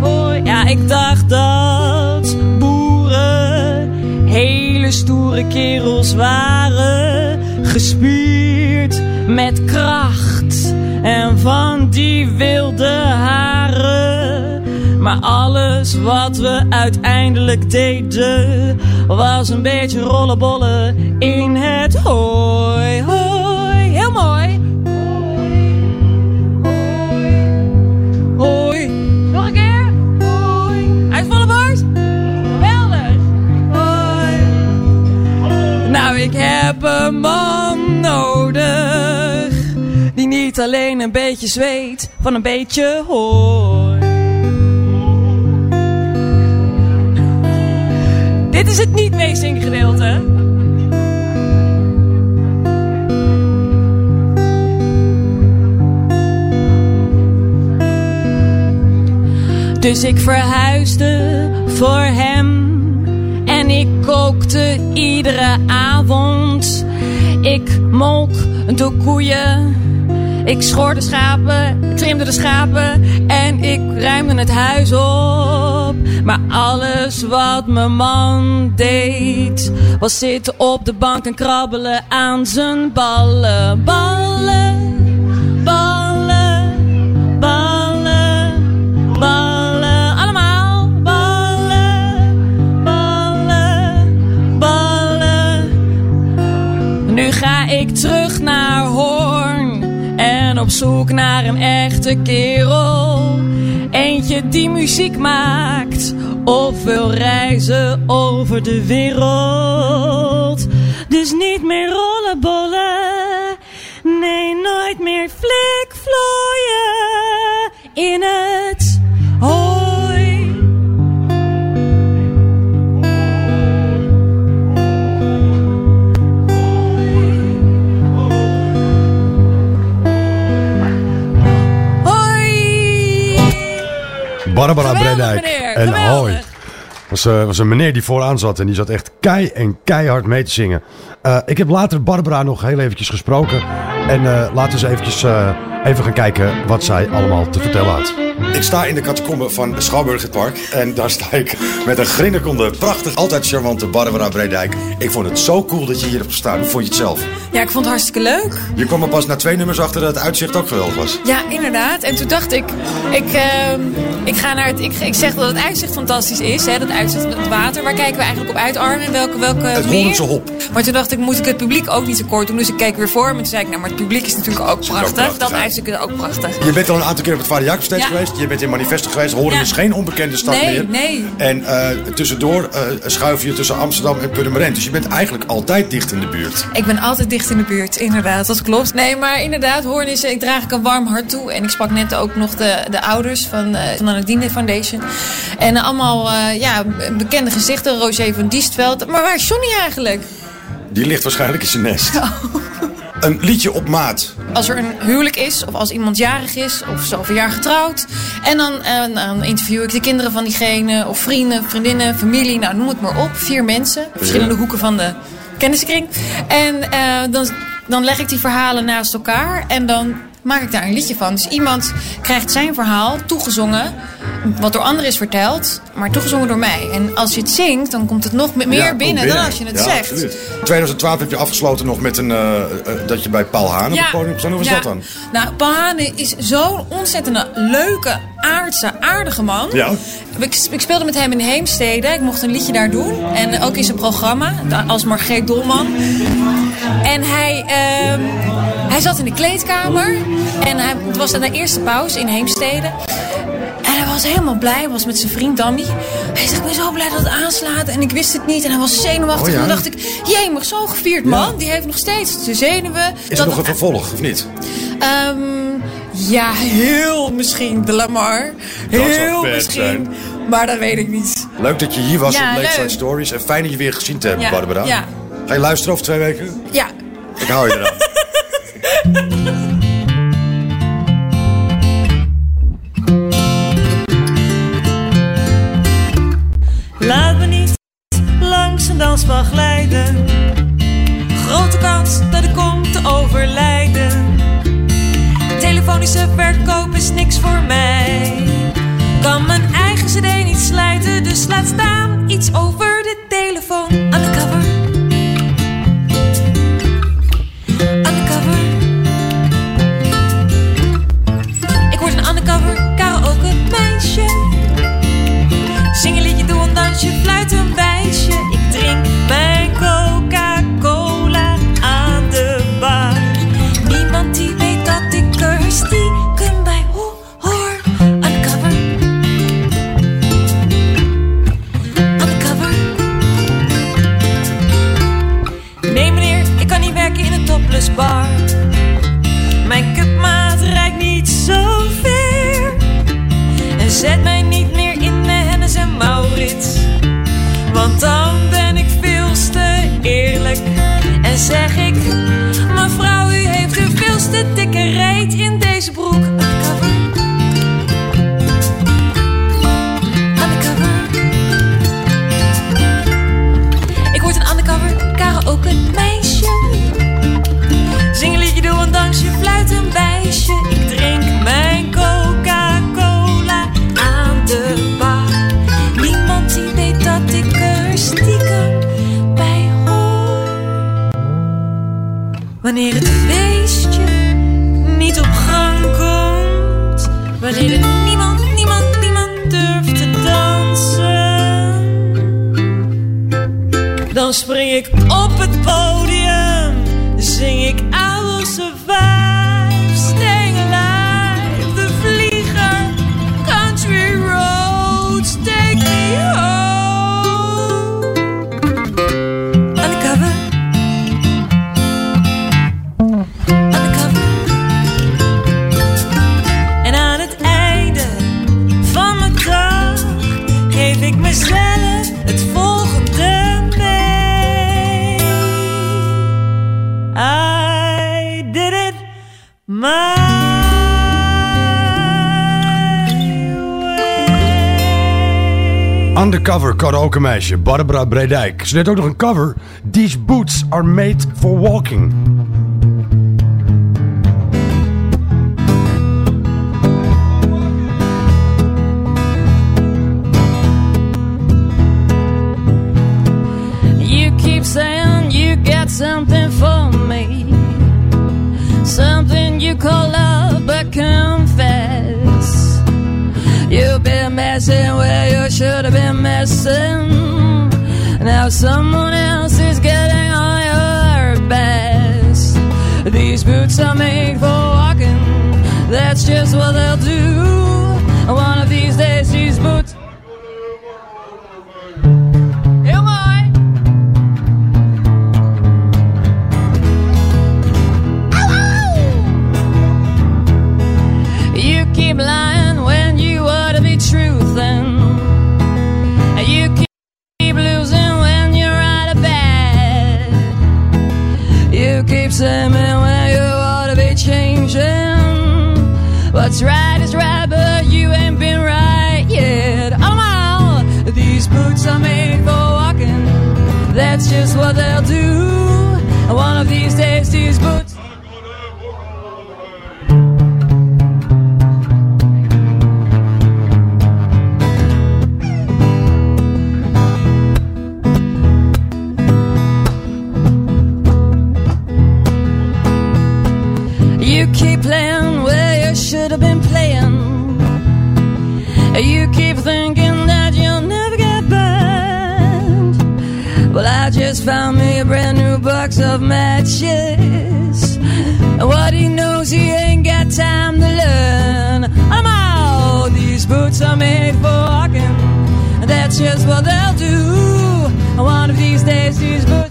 hoi. Ja, ik dacht dat boeren hele stoere kerels waren. Gespierd met kracht en van die wilde haren. Maar alles wat we uiteindelijk deden was een beetje rollenbollen in het hooi. Hoi, heel mooi. Nog een keer. Hoi. Uit volle borst. Geweldig. Hoi. Nou, ik heb een man nodig. Alleen een beetje zweet van een beetje hooi. Dit is het niet meezingen gedeelte. Dus ik verhuisde voor hem en ik kookte iedere avond. Ik molk de koeien, ik schoor de schapen, trimde de schapen en ik ruimde het huis op. Maar alles wat mijn man deed, was zitten op de bank en krabbelen aan zijn ballen. Ballen, ballen, ballen, ballen. Allemaal ballen, ballen, ballen. Nu ga ik terug naar Hoorn en op zoek naar een echte kerel. Eentje die muziek maakt of wil reizen over de wereld. Dus niet meer rollenbollen, nee nooit meer flikvlooien in het Barbara Geweldig, Bredijk. meneer. En Geweldig. hoi. Was, eh, was een meneer die vooraan zat en die zat echt kei en keihard mee te zingen. Eh, ik heb later Barbara nog heel eventjes gesproken. En eh, laten we eens eventjes eh, even gaan kijken wat zij allemaal te vertellen had. Ik sta in de catacombe van Schouwburg het Park. En daar sta ik met een grinnikende, prachtig, altijd charmante Barbara Bredijk. Ik vond het zo cool dat je hier hebt gestaan. Hoe vond je het zelf? Ja, ik vond het hartstikke leuk. Je kwam er pas na twee nummers achter dat het uitzicht ook geweldig was. Ja, inderdaad. En toen dacht ik, ik, ehm, ik ga naar het. Ik, ik zeg dat het uitzicht fantastisch is, hè, dat uitzicht met het water. Waar kijken we eigenlijk op uit, Arne? Welke, welke Het meer? Hollandse hop. Maar toen dacht ik, moet ik het publiek ook niet tekort doen? Dus ik keek weer voor me. Toen zei ik, nou, maar het publiek is natuurlijk ook prachtig. prachtig, dat ja. is ook prachtig. Je bent al een aantal keer op het Vader Ja. geweest. Je bent in Manifesten geweest. Horen Ja. is geen onbekende stad Nee, meer. nee. En eh, tussendoor eh, schuif je tussen Amsterdam en Purmerend. Dus je bent eigenlijk altijd dicht in de buurt. Ik ben altijd dicht in de buurt, inderdaad. Dat klopt. Nee, maar inderdaad, Hoorn is, ik draag ik een warm hart toe. En ik sprak net ook nog de, de ouders van, eh, van de Nadine Foundation. En allemaal eh, ja, bekende gezichten. Roger van Diestveld. Maar waar is Johnny eigenlijk? Die ligt waarschijnlijk in zijn nest. Een liedje op maat. als er een huwelijk is, of als iemand jarig is, of zoveel jaar getrouwd. En dan, eh, dan interview ik de kinderen van diegene, of vrienden, vriendinnen, familie, nou noem het maar op. Vier mensen, verschillende hoeken van de kenniskring. En eh, dan, dan leg ik die verhalen naast elkaar en dan maak ik daar een liedje van. Dus iemand krijgt zijn verhaal toegezongen, wat door anderen is verteld, maar toegezongen door mij. En als je het zingt, dan komt het nog meer Ja, binnen, dan als je het Ja, zegt. absoluut. In 2012 heb je afgesloten nog met een, eh, eh, dat je bij Paul Haan op het podium stond. Hoe was ja. dat dan? Nou, Paul Hane is zo'n ontzettende leuke, aardse, aardige man. Ja. Ik, ik speelde met hem in Heemstede. Ik mocht een liedje daar doen. En ook in zijn programma, als Margreet Dolman. En hij, ehm, hij zat in de kleedkamer. En hij, het was de eerste pauze in Heemstede. En hij was helemaal blij. Hij was met zijn vriend Danny. Hij zegt, ik ben zo blij dat het aanslaat. En ik wist het niet. En hij was zenuwachtig. Oh ja? En toen dacht ik, jee, maar zo'n gevierd man. Die heeft nog steeds de zenuwen. Is Dat er nog een vervolg, of niet? Ehm, ja, heel misschien de Lamar. Dat zou Heel misschien. zijn. Maar dat weet ik niet. Leuk dat je hier was Ja, op Lakeside leuk. Stories. En fijn dat je weer gezien te hebben, Ja, Barbara. ja. Ga je luisteren over twee weken? Ja. Ik hou je eraan. een dansbal glijden. Grote kans dat ik kom te overlijden. Telefonische verkoop is niks voor mij. Kan mijn eigen cd niet slijten, dus laat staan iets over de telefoon. Ik word een undercover karaoke meisje. Zing een liedje, doe een dansje, fluit zeg Wanneer het feestje niet op gang komt. Wanneer er niemand, niemand, niemand durft te dansen. Dan spring ik op het podium, Undercover karaoke Barbara Bredijk. Ze deed ook nog een cover. These boots are made for walking. Should have been messing. Now someone else is getting on your best. These boots are made for walking. That's just what they'll do. One of these days, these boots. Found me a brand new box of matches. And what he knows, he ain't got time to learn. I'm out. These boots are made for walking. And that's just what they'll do. One of these days, these boots.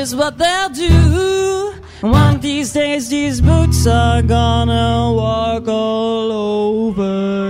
Just what they'll do. One of these days, these boots are gonna walk all over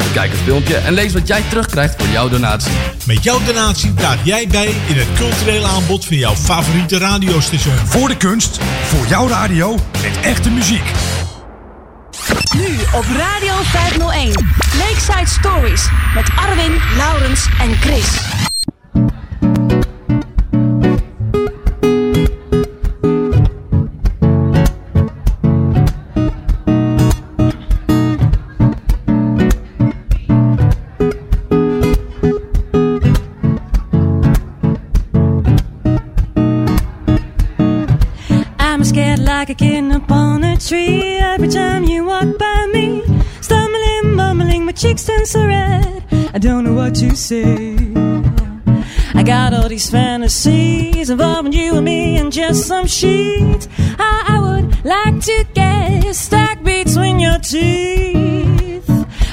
Bekijk het filmpje en lees wat jij terugkrijgt voor jouw donatie. Met jouw donatie draag jij bij in het culturele aanbod van jouw favoriete radiostation. Voor de kunst, voor jouw radio, met echte muziek. Nu op Radio 501. Lakeside Stories met Arwin, Laurens en Chris. Red. I don't know what to say. I got all these fantasies involving you and me and just some sheets. I, I would like to get stuck between your teeth.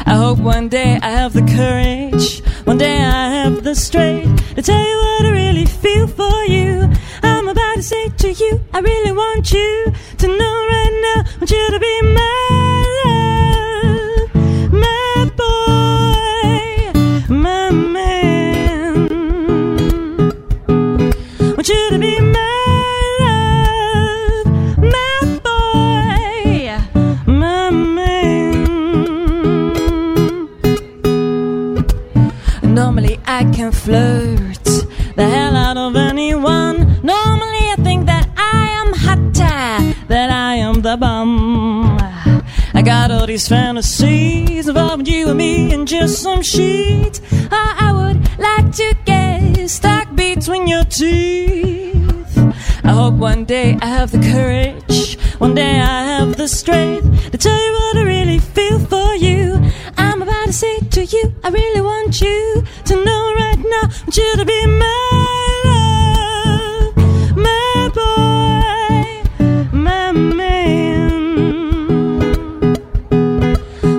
I hope one day I have the courage, one day I have the strength to tell you what I really feel for you. I'm about to say to you, I really want you to know right now, want you to be my flirt the hell out of anyone. Normally I think that I am hotter, that I am the bum. I got all these fantasies involving you and me and just some sheets. I, I would like to get stuck between your teeth. I hope one day I have the courage, one day I have the strength to tell you what I really feel for you. I'm about to say to you, I really want you you to be my love, my boy, my man.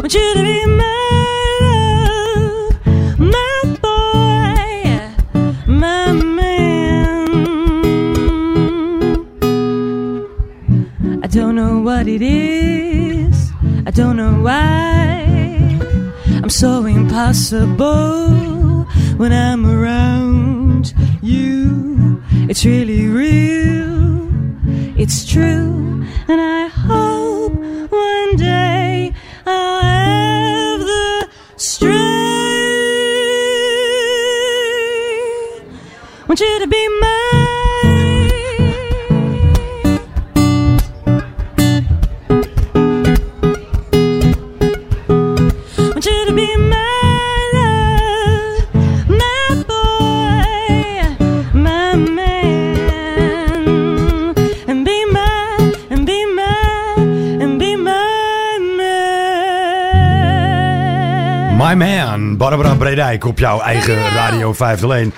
Want you to be my love, my boy, my man. I don't know what it is, I don't know why. I'm so impossible when I'm around you. It's really real, it's true, Barbara Bredijk op jouw eigen Radio 501.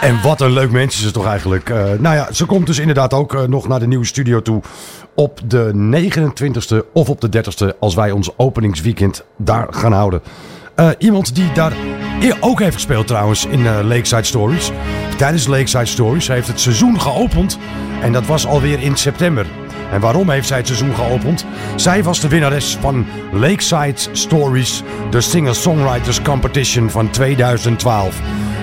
En wat een leuk mens is ze toch eigenlijk. Eh, nou ja, ze komt dus inderdaad ook eh, nog naar de nieuwe studio toe. Op de 29e of op de 30e. Als wij ons openingsweekend daar gaan houden. Eh, iemand die daar ook heeft gespeeld trouwens in Lakeside Stories. Tijdens Lakeside Stories heeft het seizoen geopend. En dat was alweer in september. En waarom heeft zij het seizoen geopend? Zij was de winnares van Lakeside Stories, de Singer-Songwriters Competition van 2012.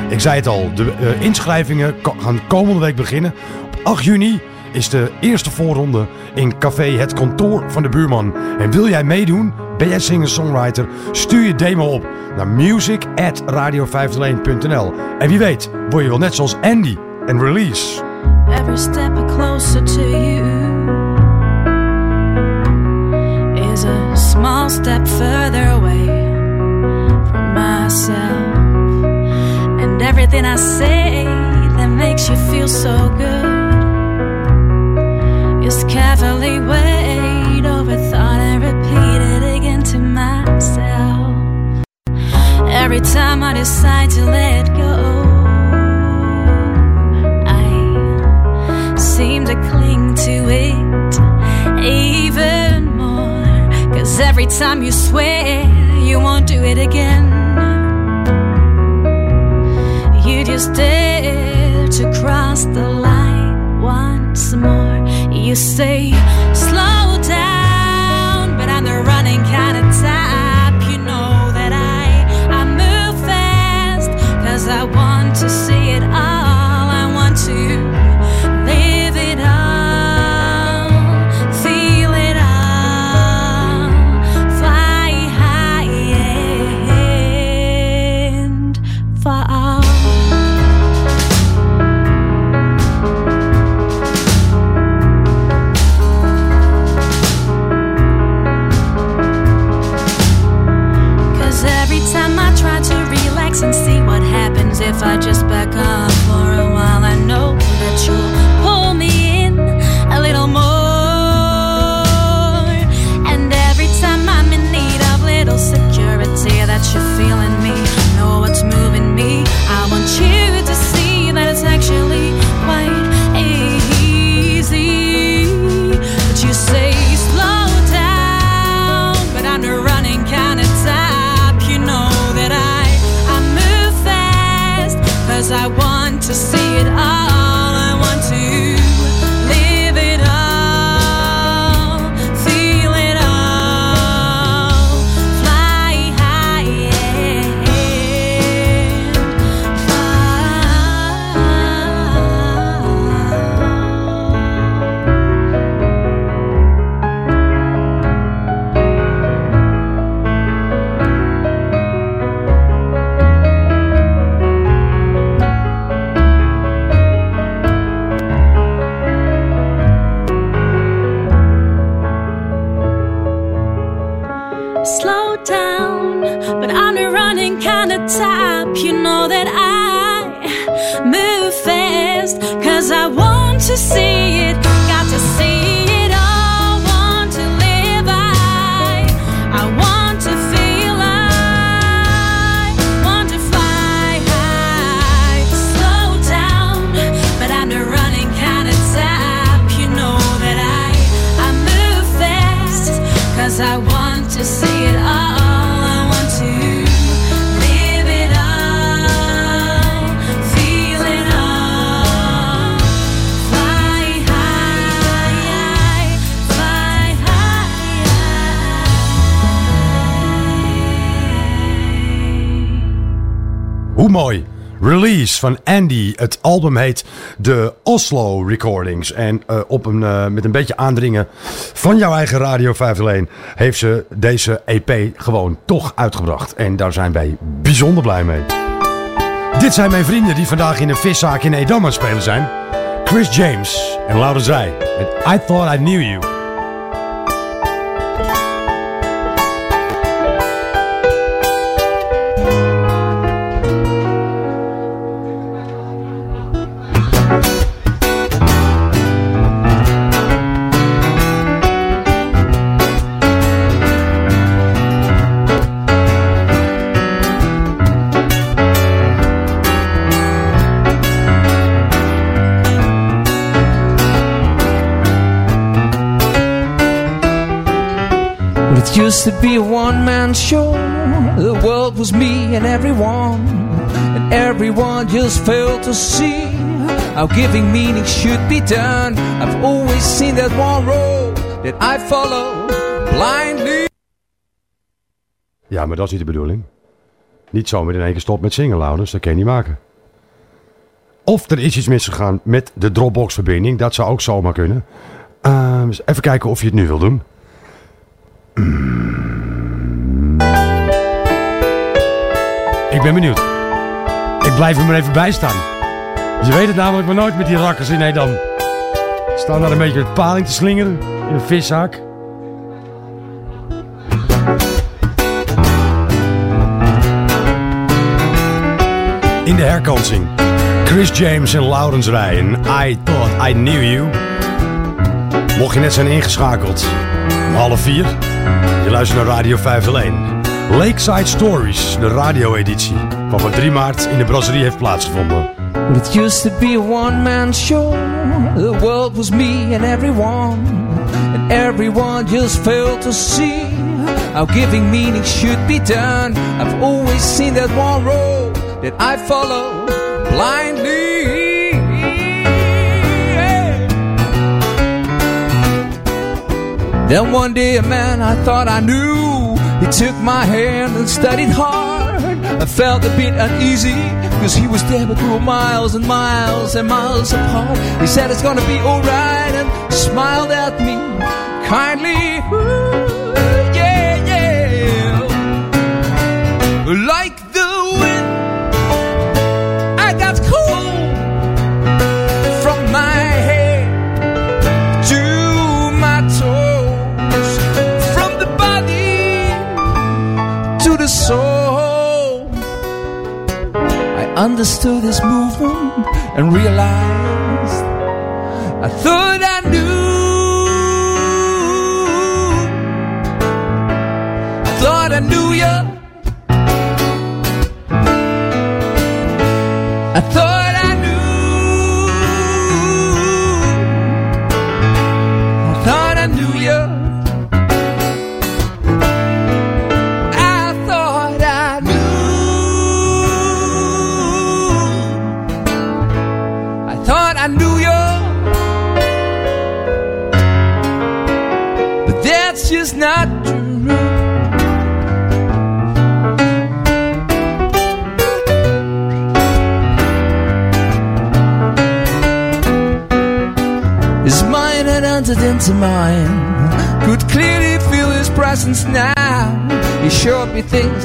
Ik zei het al, de eh, inschrijvingen gaan komende week beginnen. Op 8 juni is de eerste voorronde in café Het Kantoor van de Buurman. En wil jij meedoen? Ben jij singer-songwriter? Stuur je demo op naar music at radio501.nl. En wie weet, word je wel net zoals Andy en Release. Step closer to small step further away from myself. And everything I say that makes you feel so good is carefully weighed over thought and repeated again to myself. Every time I decide to let go. I seem to cling to it. Cause every time you swear you won't do it again, you just dare to cross the line once more. You say, slow down, but I'm the running kind Van Andy. Het album heet de Oslo Recordings. En eh, op een, eh, met een beetje aandringen van jouw eigen Radio 501 heeft ze deze EP gewoon toch uitgebracht. En daar zijn wij bijzonder blij mee. Dit zijn mijn vrienden die vandaag in een viszaak in Edam aan spelen zijn. Chris James en Laura Zij. I Thought I Knew You. Used to be a one man show. The world was me and everyone. And everyone just failed to see how giving meaning should be done. I've always seen that one road that I follow blindly. Ja, maar dat is niet de bedoeling. Niet zomaar in één keer stop met zingen, Laurens. Dat kan je niet maken. Of er is iets misgegaan met de Dropbox-verbinding. Dat zou ook zomaar kunnen. Uh, even kijken of je het nu wil doen. Mm. Ik ben benieuwd. Ik blijf er maar even bij staan. Je weet het namelijk maar nooit met die rakkers in Edam. Staan daar een beetje met paling te slingeren in een viszaak. In de herkansing. Chris James en Laurens I Thought I Knew You. Mocht je net zijn ingeschakeld om half vier. Je luistert naar Radio 501. Lakeside Stories, de radio-editie. Wat op 3 maart in de brasserie heeft plaatsgevonden. It used to be a one man show. The world was me and everyone. And everyone just failed to see how giving meaning should be done. I've always seen that one road that I follow blindly. Then one day a man I thought I knew He took my hand and studied hard. I felt a bit uneasy Cause he was there but we were miles and miles and miles apart. He said it's gonna be alright And smiled at me kindly. Ooh, yeah, yeah. Like understood his movement and realized I thought I knew. I thought I knew ya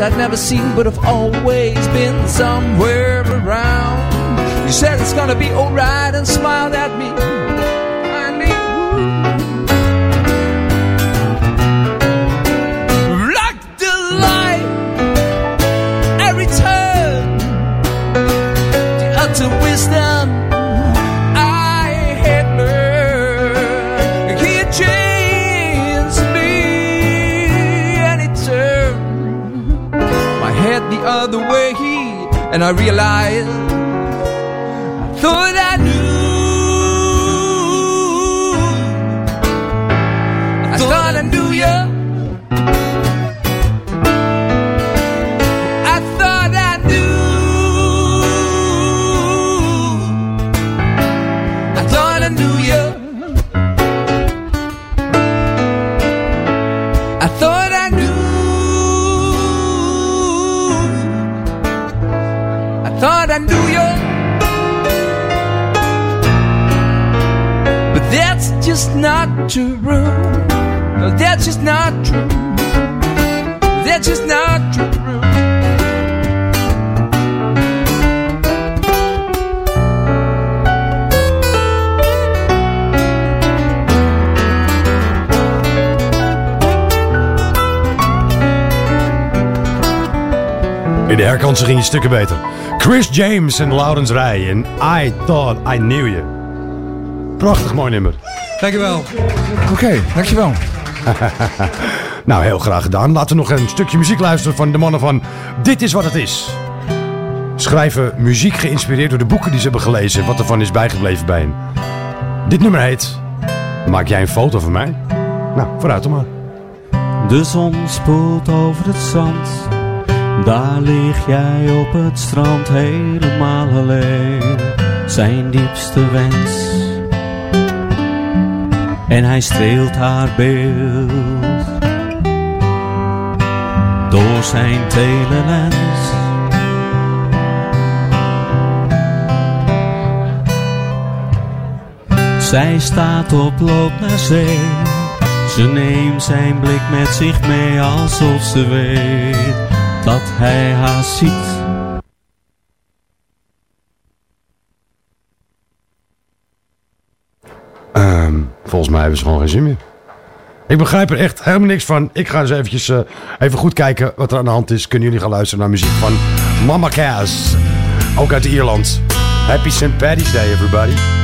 I'd never seen, but have always been somewhere around. You said it's gonna be alright and smiled at me. And I realized, De herkansen ging je stukken beter. Chris James en Laurens Rij en I Thought I Knew You. Prachtig mooi nummer. Dankjewel. Oké, dankjewel. nou, heel graag gedaan. Laten we nog een stukje muziek luisteren van de mannen van Dit is wat het is. Schrijven muziek geïnspireerd door de boeken die ze hebben gelezen. Wat ervan is bijgebleven bij hen. Dit nummer heet Maak jij een foto van mij? Nou, vooruit dan maar. De zon spoelt over het zand. Daar lig jij op het strand helemaal alleen. Zijn diepste wens. En hij streelt haar beeld. Door zijn telelens. Zij staat op loop naar zee. Ze neemt zijn blik met zich mee alsof ze weet dat hij haar ziet. Ehm, volgens mij hebben ze gewoon geen zin meer. Ik begrijp er echt helemaal niks van. Ik ga eens eventjes eh, even goed kijken wat er aan de hand is. Kunnen jullie gaan luisteren naar muziek van Mama Cass. Ook uit Ierland. Happy St. Paddy's Day, everybody.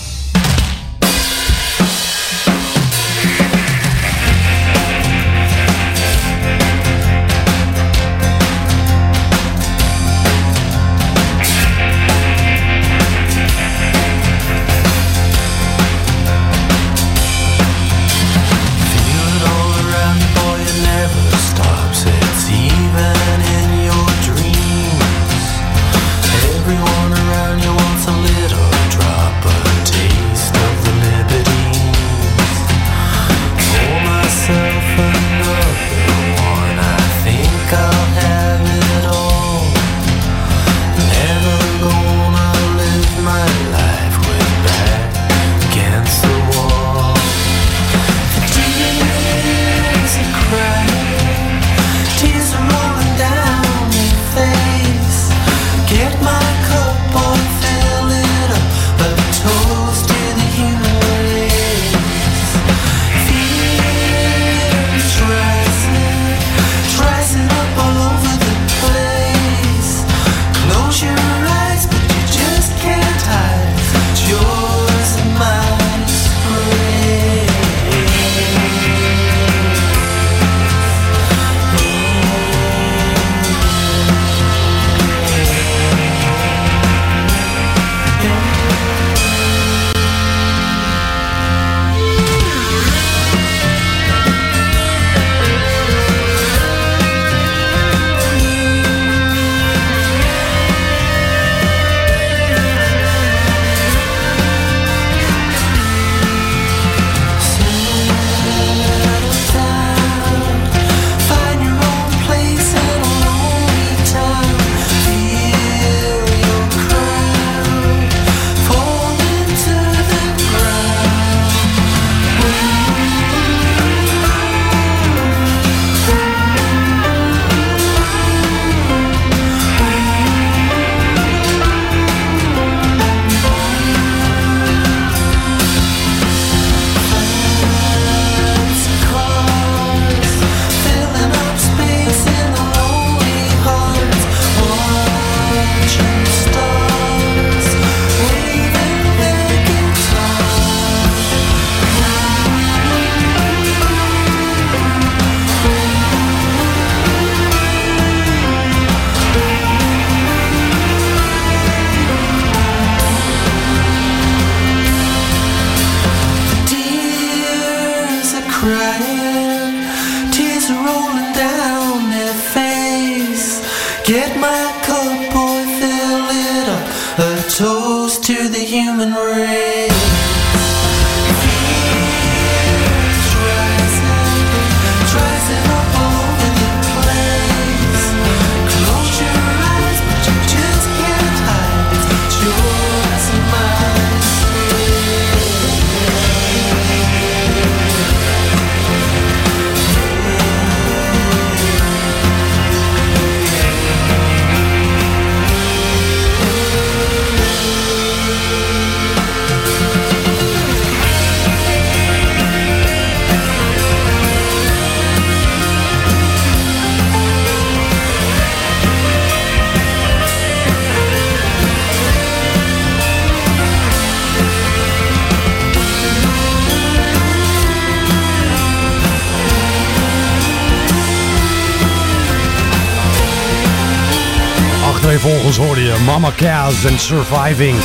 Achtereenvolgens hoorde je Mama Cass en Surviving.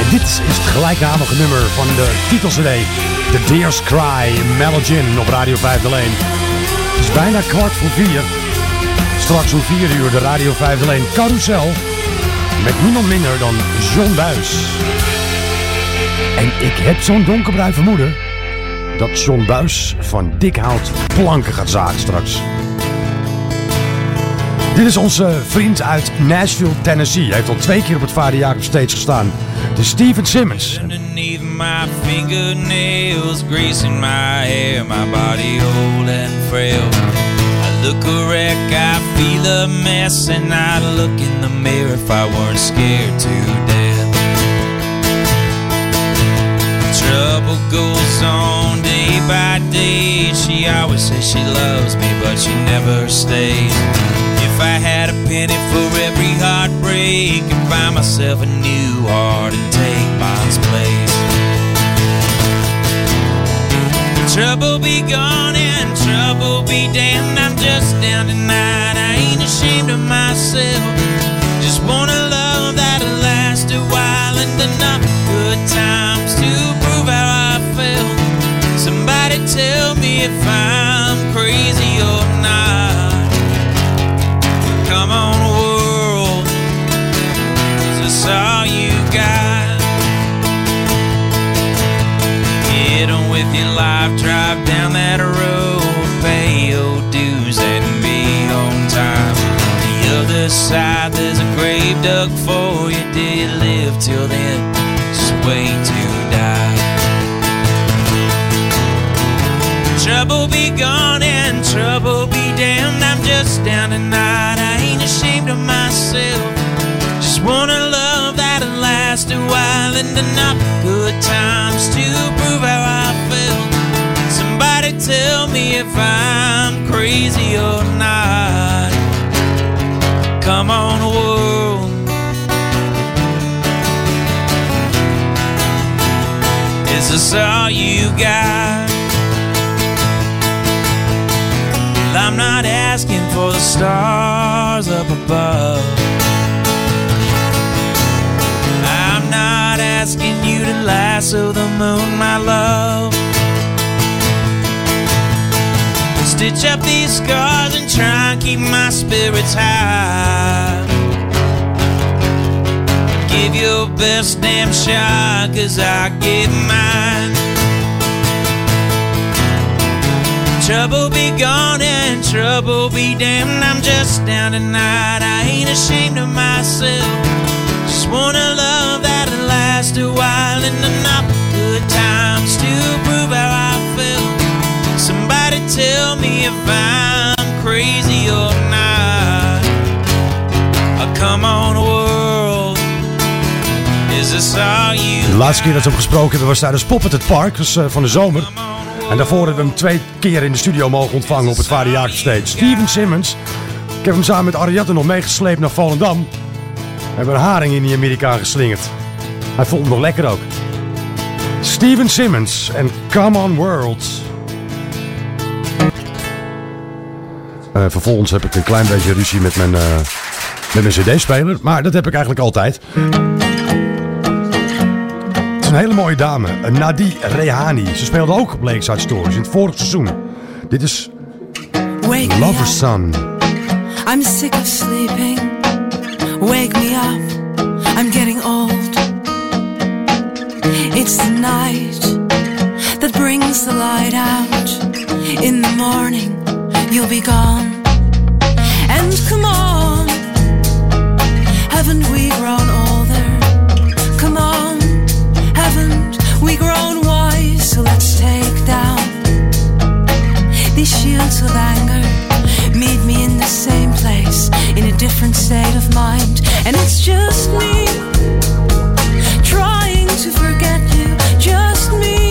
En dit is het gelijknamige nummer van de titels-cd. The Deer's Cry, Melogin op Radio 501. Het is bijna kwart voor vier. Straks om vier uur de Radio 501 Carousel. Met niemand minder dan John Buis. En ik heb zo'n donkerbruin vermoeden dat John Buis van dik hout planken gaat zagen straks. Dit is onze vriend uit Nashville, Tennessee. Hij heeft al twee keer op het Vader Jacob Stage gestaan. De Steven Simmons. beneath my fingernails, gracing my hair, my body old and frail. I look a wreck, I feel a mess, and I'd look in the mirror if I weren't scared to death. Trouble goes on day by day. She always says she loves me, but she never stays. I had a penny for every heartbreak, and find myself a new heart and take mine's place. Trouble be gone and trouble be damned. I'm just down tonight. I ain't ashamed of myself. Just want a love that'll last a while and enough good times to prove how I felt. Somebody tell me if I'm On life, drive down that road, pay your dues and be on time. On the other side, there's a grave dug for you. Did you live till then? Just wait to die. Trouble be gone and trouble be damned. I'm just down tonight. I ain't ashamed of myself. Just want a love that'll last a while and enough good times to prove how tell me if I'm crazy or not. Come on, world. Is this all you got? Well, I'm not asking for the stars up above. I'm not asking you to lasso the moon, my love. Stitch up these scars and try and keep my spirits high. Give your best damn shot, cause I give mine. Trouble be gone and trouble be damned. I'm just down tonight. I ain't ashamed of myself. Just wanna love that'll last a while and De laatste keer dat we hem gesproken hebben was tijdens Pop at het Park, dus eh, van de zomer. En daarvoor hebben we hem twee keer in de studio mogen ontvangen op het Vader Jacob Stage. Steven Simmons. Ik heb hem samen met Ariette nog meegesleept naar Volendam. We hebben een haring in die Amerikaan geslingerd. Hij vond hem nog lekker ook. Steven Simmons en Come On World. Eh, vervolgens heb ik een klein beetje ruzie met mijn, eh, met mijn cd-speler. Maar dat heb ik eigenlijk altijd. Een hele mooie dame. Nadi Rehani. Ze speelde ook Lakeside Stories in het vorige seizoen. Dit is Wake me Lover's. Son. I'm sick of sleeping. Wake me up. I'm getting old. It's the night that brings the light out. In the morning, you'll be gone. And come on, haven't we grown older? We grown wise? So let's take down these shields of anger. Meet me in the same place, in a different state of mind. And it's just me, trying to forget you, just me.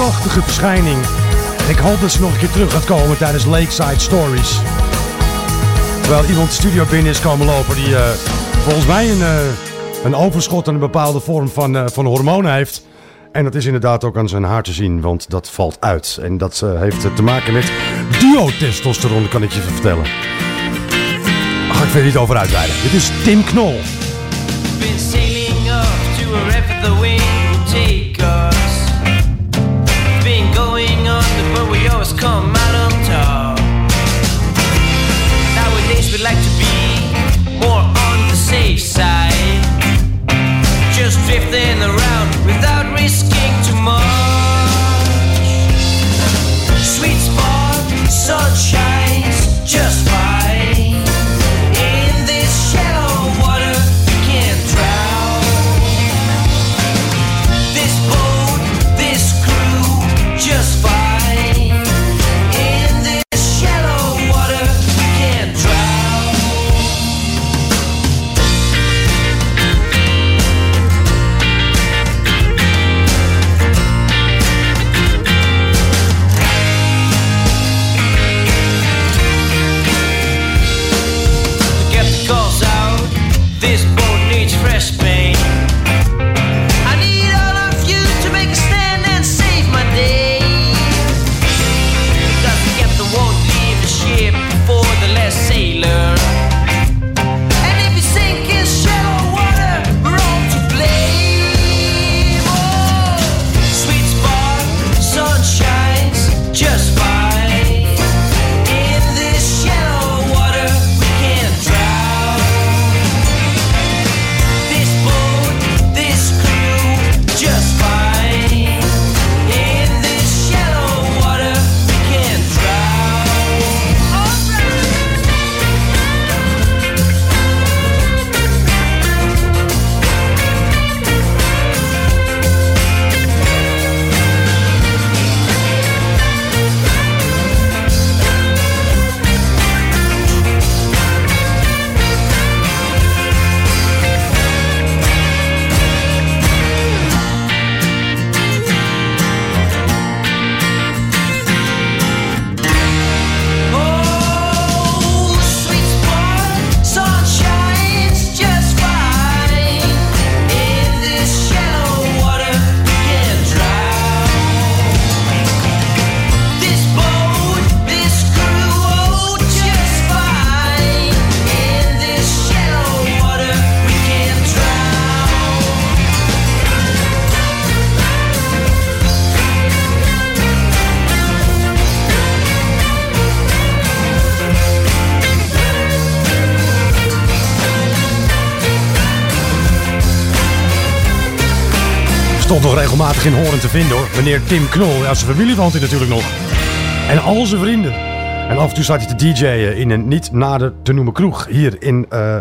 Prachtige verschijning. Ik hoop dat ze nog een keer terug gaat komen tijdens Lakeside Stories. Terwijl iemand de studio binnen is komen lopen die eh, volgens mij een, eh, een overschot aan een bepaalde vorm van, eh, van hormonen heeft. En dat is inderdaad ook aan zijn haar te zien, want dat valt uit. En dat heeft te maken met duo-testosteron, kan ik je vertellen. Daar ga ik verder niet over uitweiden. Dit is Tim Knol. Come out on top. Nowadays we like to be more on the safe side. Just drifting around without risking too much. Sweet spot, sun shines just fine. Stond nog regelmatig in Horen te vinden hoor. Meneer Tim Knol. Ja, zijn familie woont hij natuurlijk nog. En al zijn vrienden. En af en toe staat hij te DJ'en in een niet nader te noemen kroeg. Hier in, eh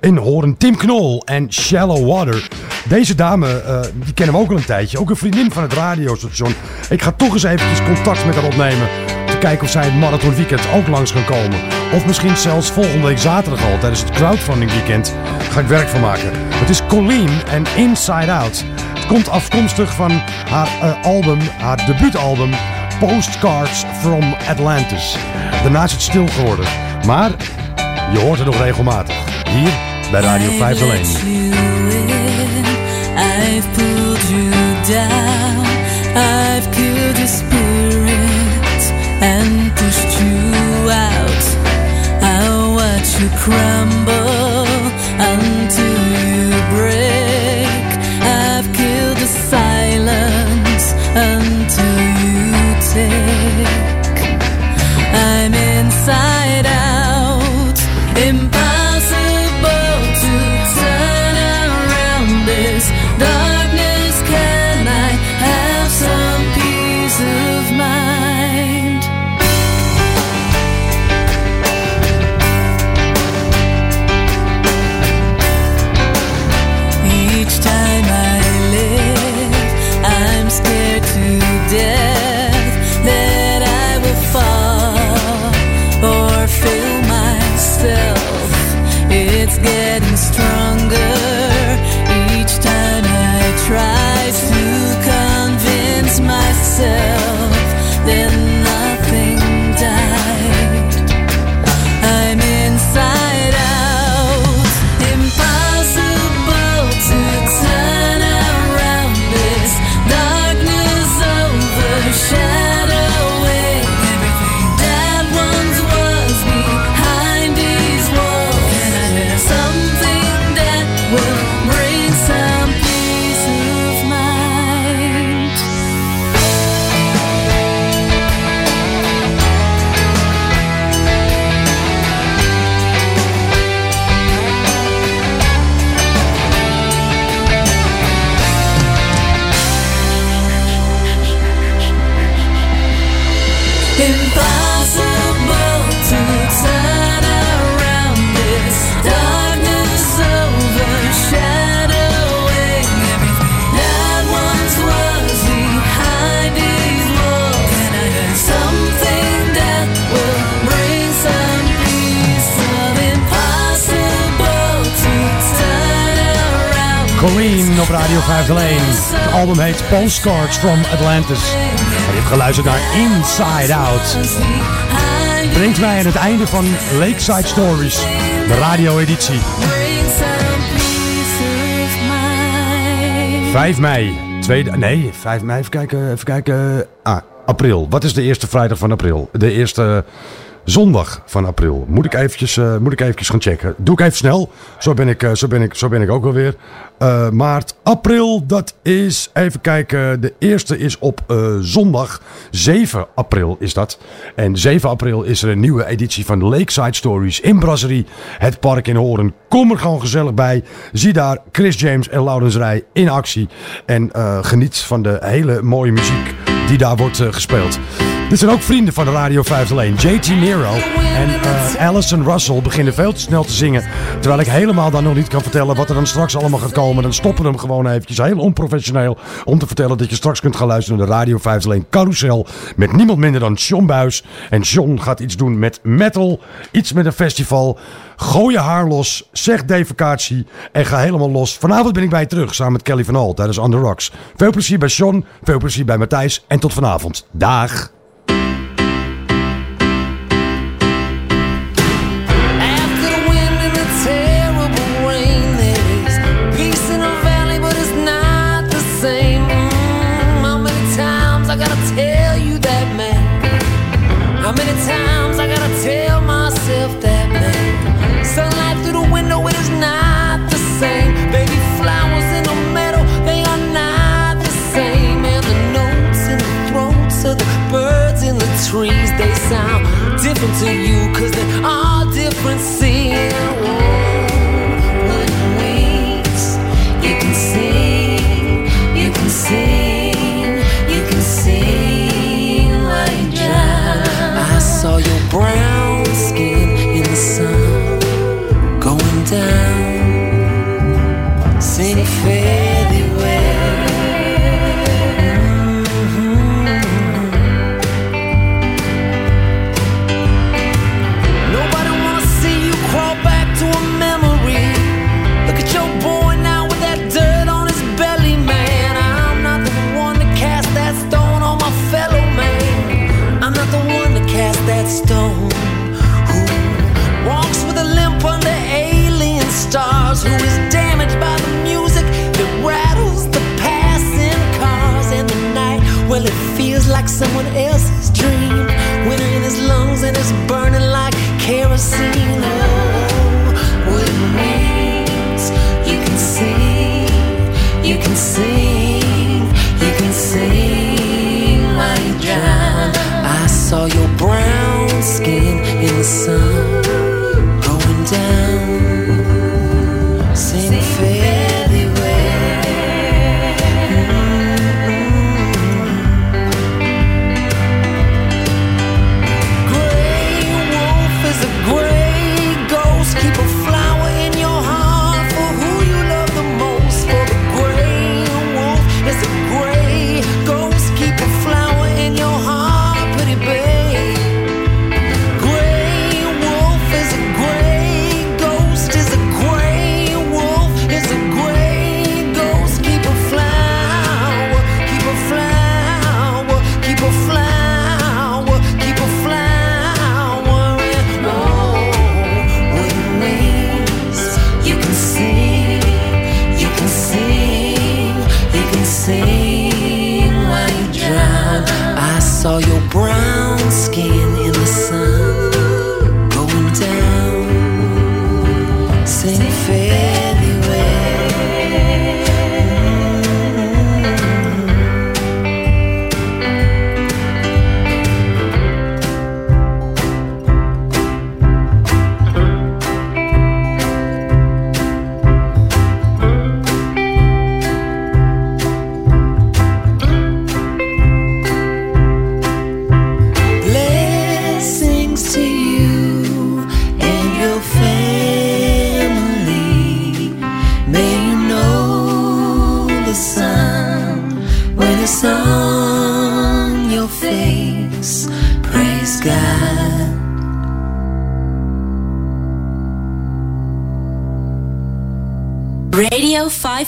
in Horen. Tim Knol en Shallow Water. Deze dame, eh, die kennen we ook al een tijdje. Ook een vriendin van het radiostation. Ik ga toch eens eventjes contact met haar opnemen. Te kijken of zij het Marathon Weekend ook langs kan komen. Of misschien zelfs volgende week zaterdag al. Tijdens het crowdfunding weekend. Ga ik werk van maken. Het is Colleen en Inside Out. Het komt afkomstig van haar eh, album, haar debuutalbum Postcards from Atlantis. Daarna is het stil geworden. Maar je hoort het nog regelmatig. Hier bij Radio 501. I've pulled you down. I've killed your spirit and pushed you out. I'll watch you crumble Op Radio 501. Het album heet Postcards from Atlantis. En je hebt geluisterd naar Inside Out. Brengt mij aan het einde van Lakeside Stories, de radio-editie. 5 mei. Tweede, nee, 5 mei. Even kijken. Even kijken. Ah, april. Wat is de eerste vrijdag van april? De eerste zondag van april. Moet ik eventjes, eh, moet ik eventjes gaan checken. Doe ik even snel. Zo ben ik, eh, zo ben ik, zo ben ik ook alweer. Eh maart, april. Dat is, even kijken. De eerste is op zondag. 7 april is dat. En 7 april is er een nieuwe editie van Lakeside Stories in Brasserie. Het park in Horen. Kom er gewoon gezellig bij. Zie daar Chris James en Laurens Rij in actie. En geniet van de hele mooie muziek die daar wordt gespeeld. Dit zijn ook vrienden van de Radio 501. JT Nero en eh, Alison Russell beginnen veel te snel te zingen. Terwijl ik helemaal dan nog niet kan vertellen wat er dan straks allemaal gaat komen. Dan stoppen we hem gewoon eventjes. Heel onprofessioneel om te vertellen dat je straks kunt gaan luisteren naar de Radio 501 Carousel. Met niemand minder dan John Buis. En John gaat iets doen met metal. Iets met een festival. Gooi je haar los. Zeg defecatie. En ga helemaal los. Vanavond ben ik bij je terug samen met Kelly van Al tijdens On The Rocks. Veel plezier bij John. Veel plezier bij Matthijs. En tot vanavond. Dag. To you, cause they are different. Seeing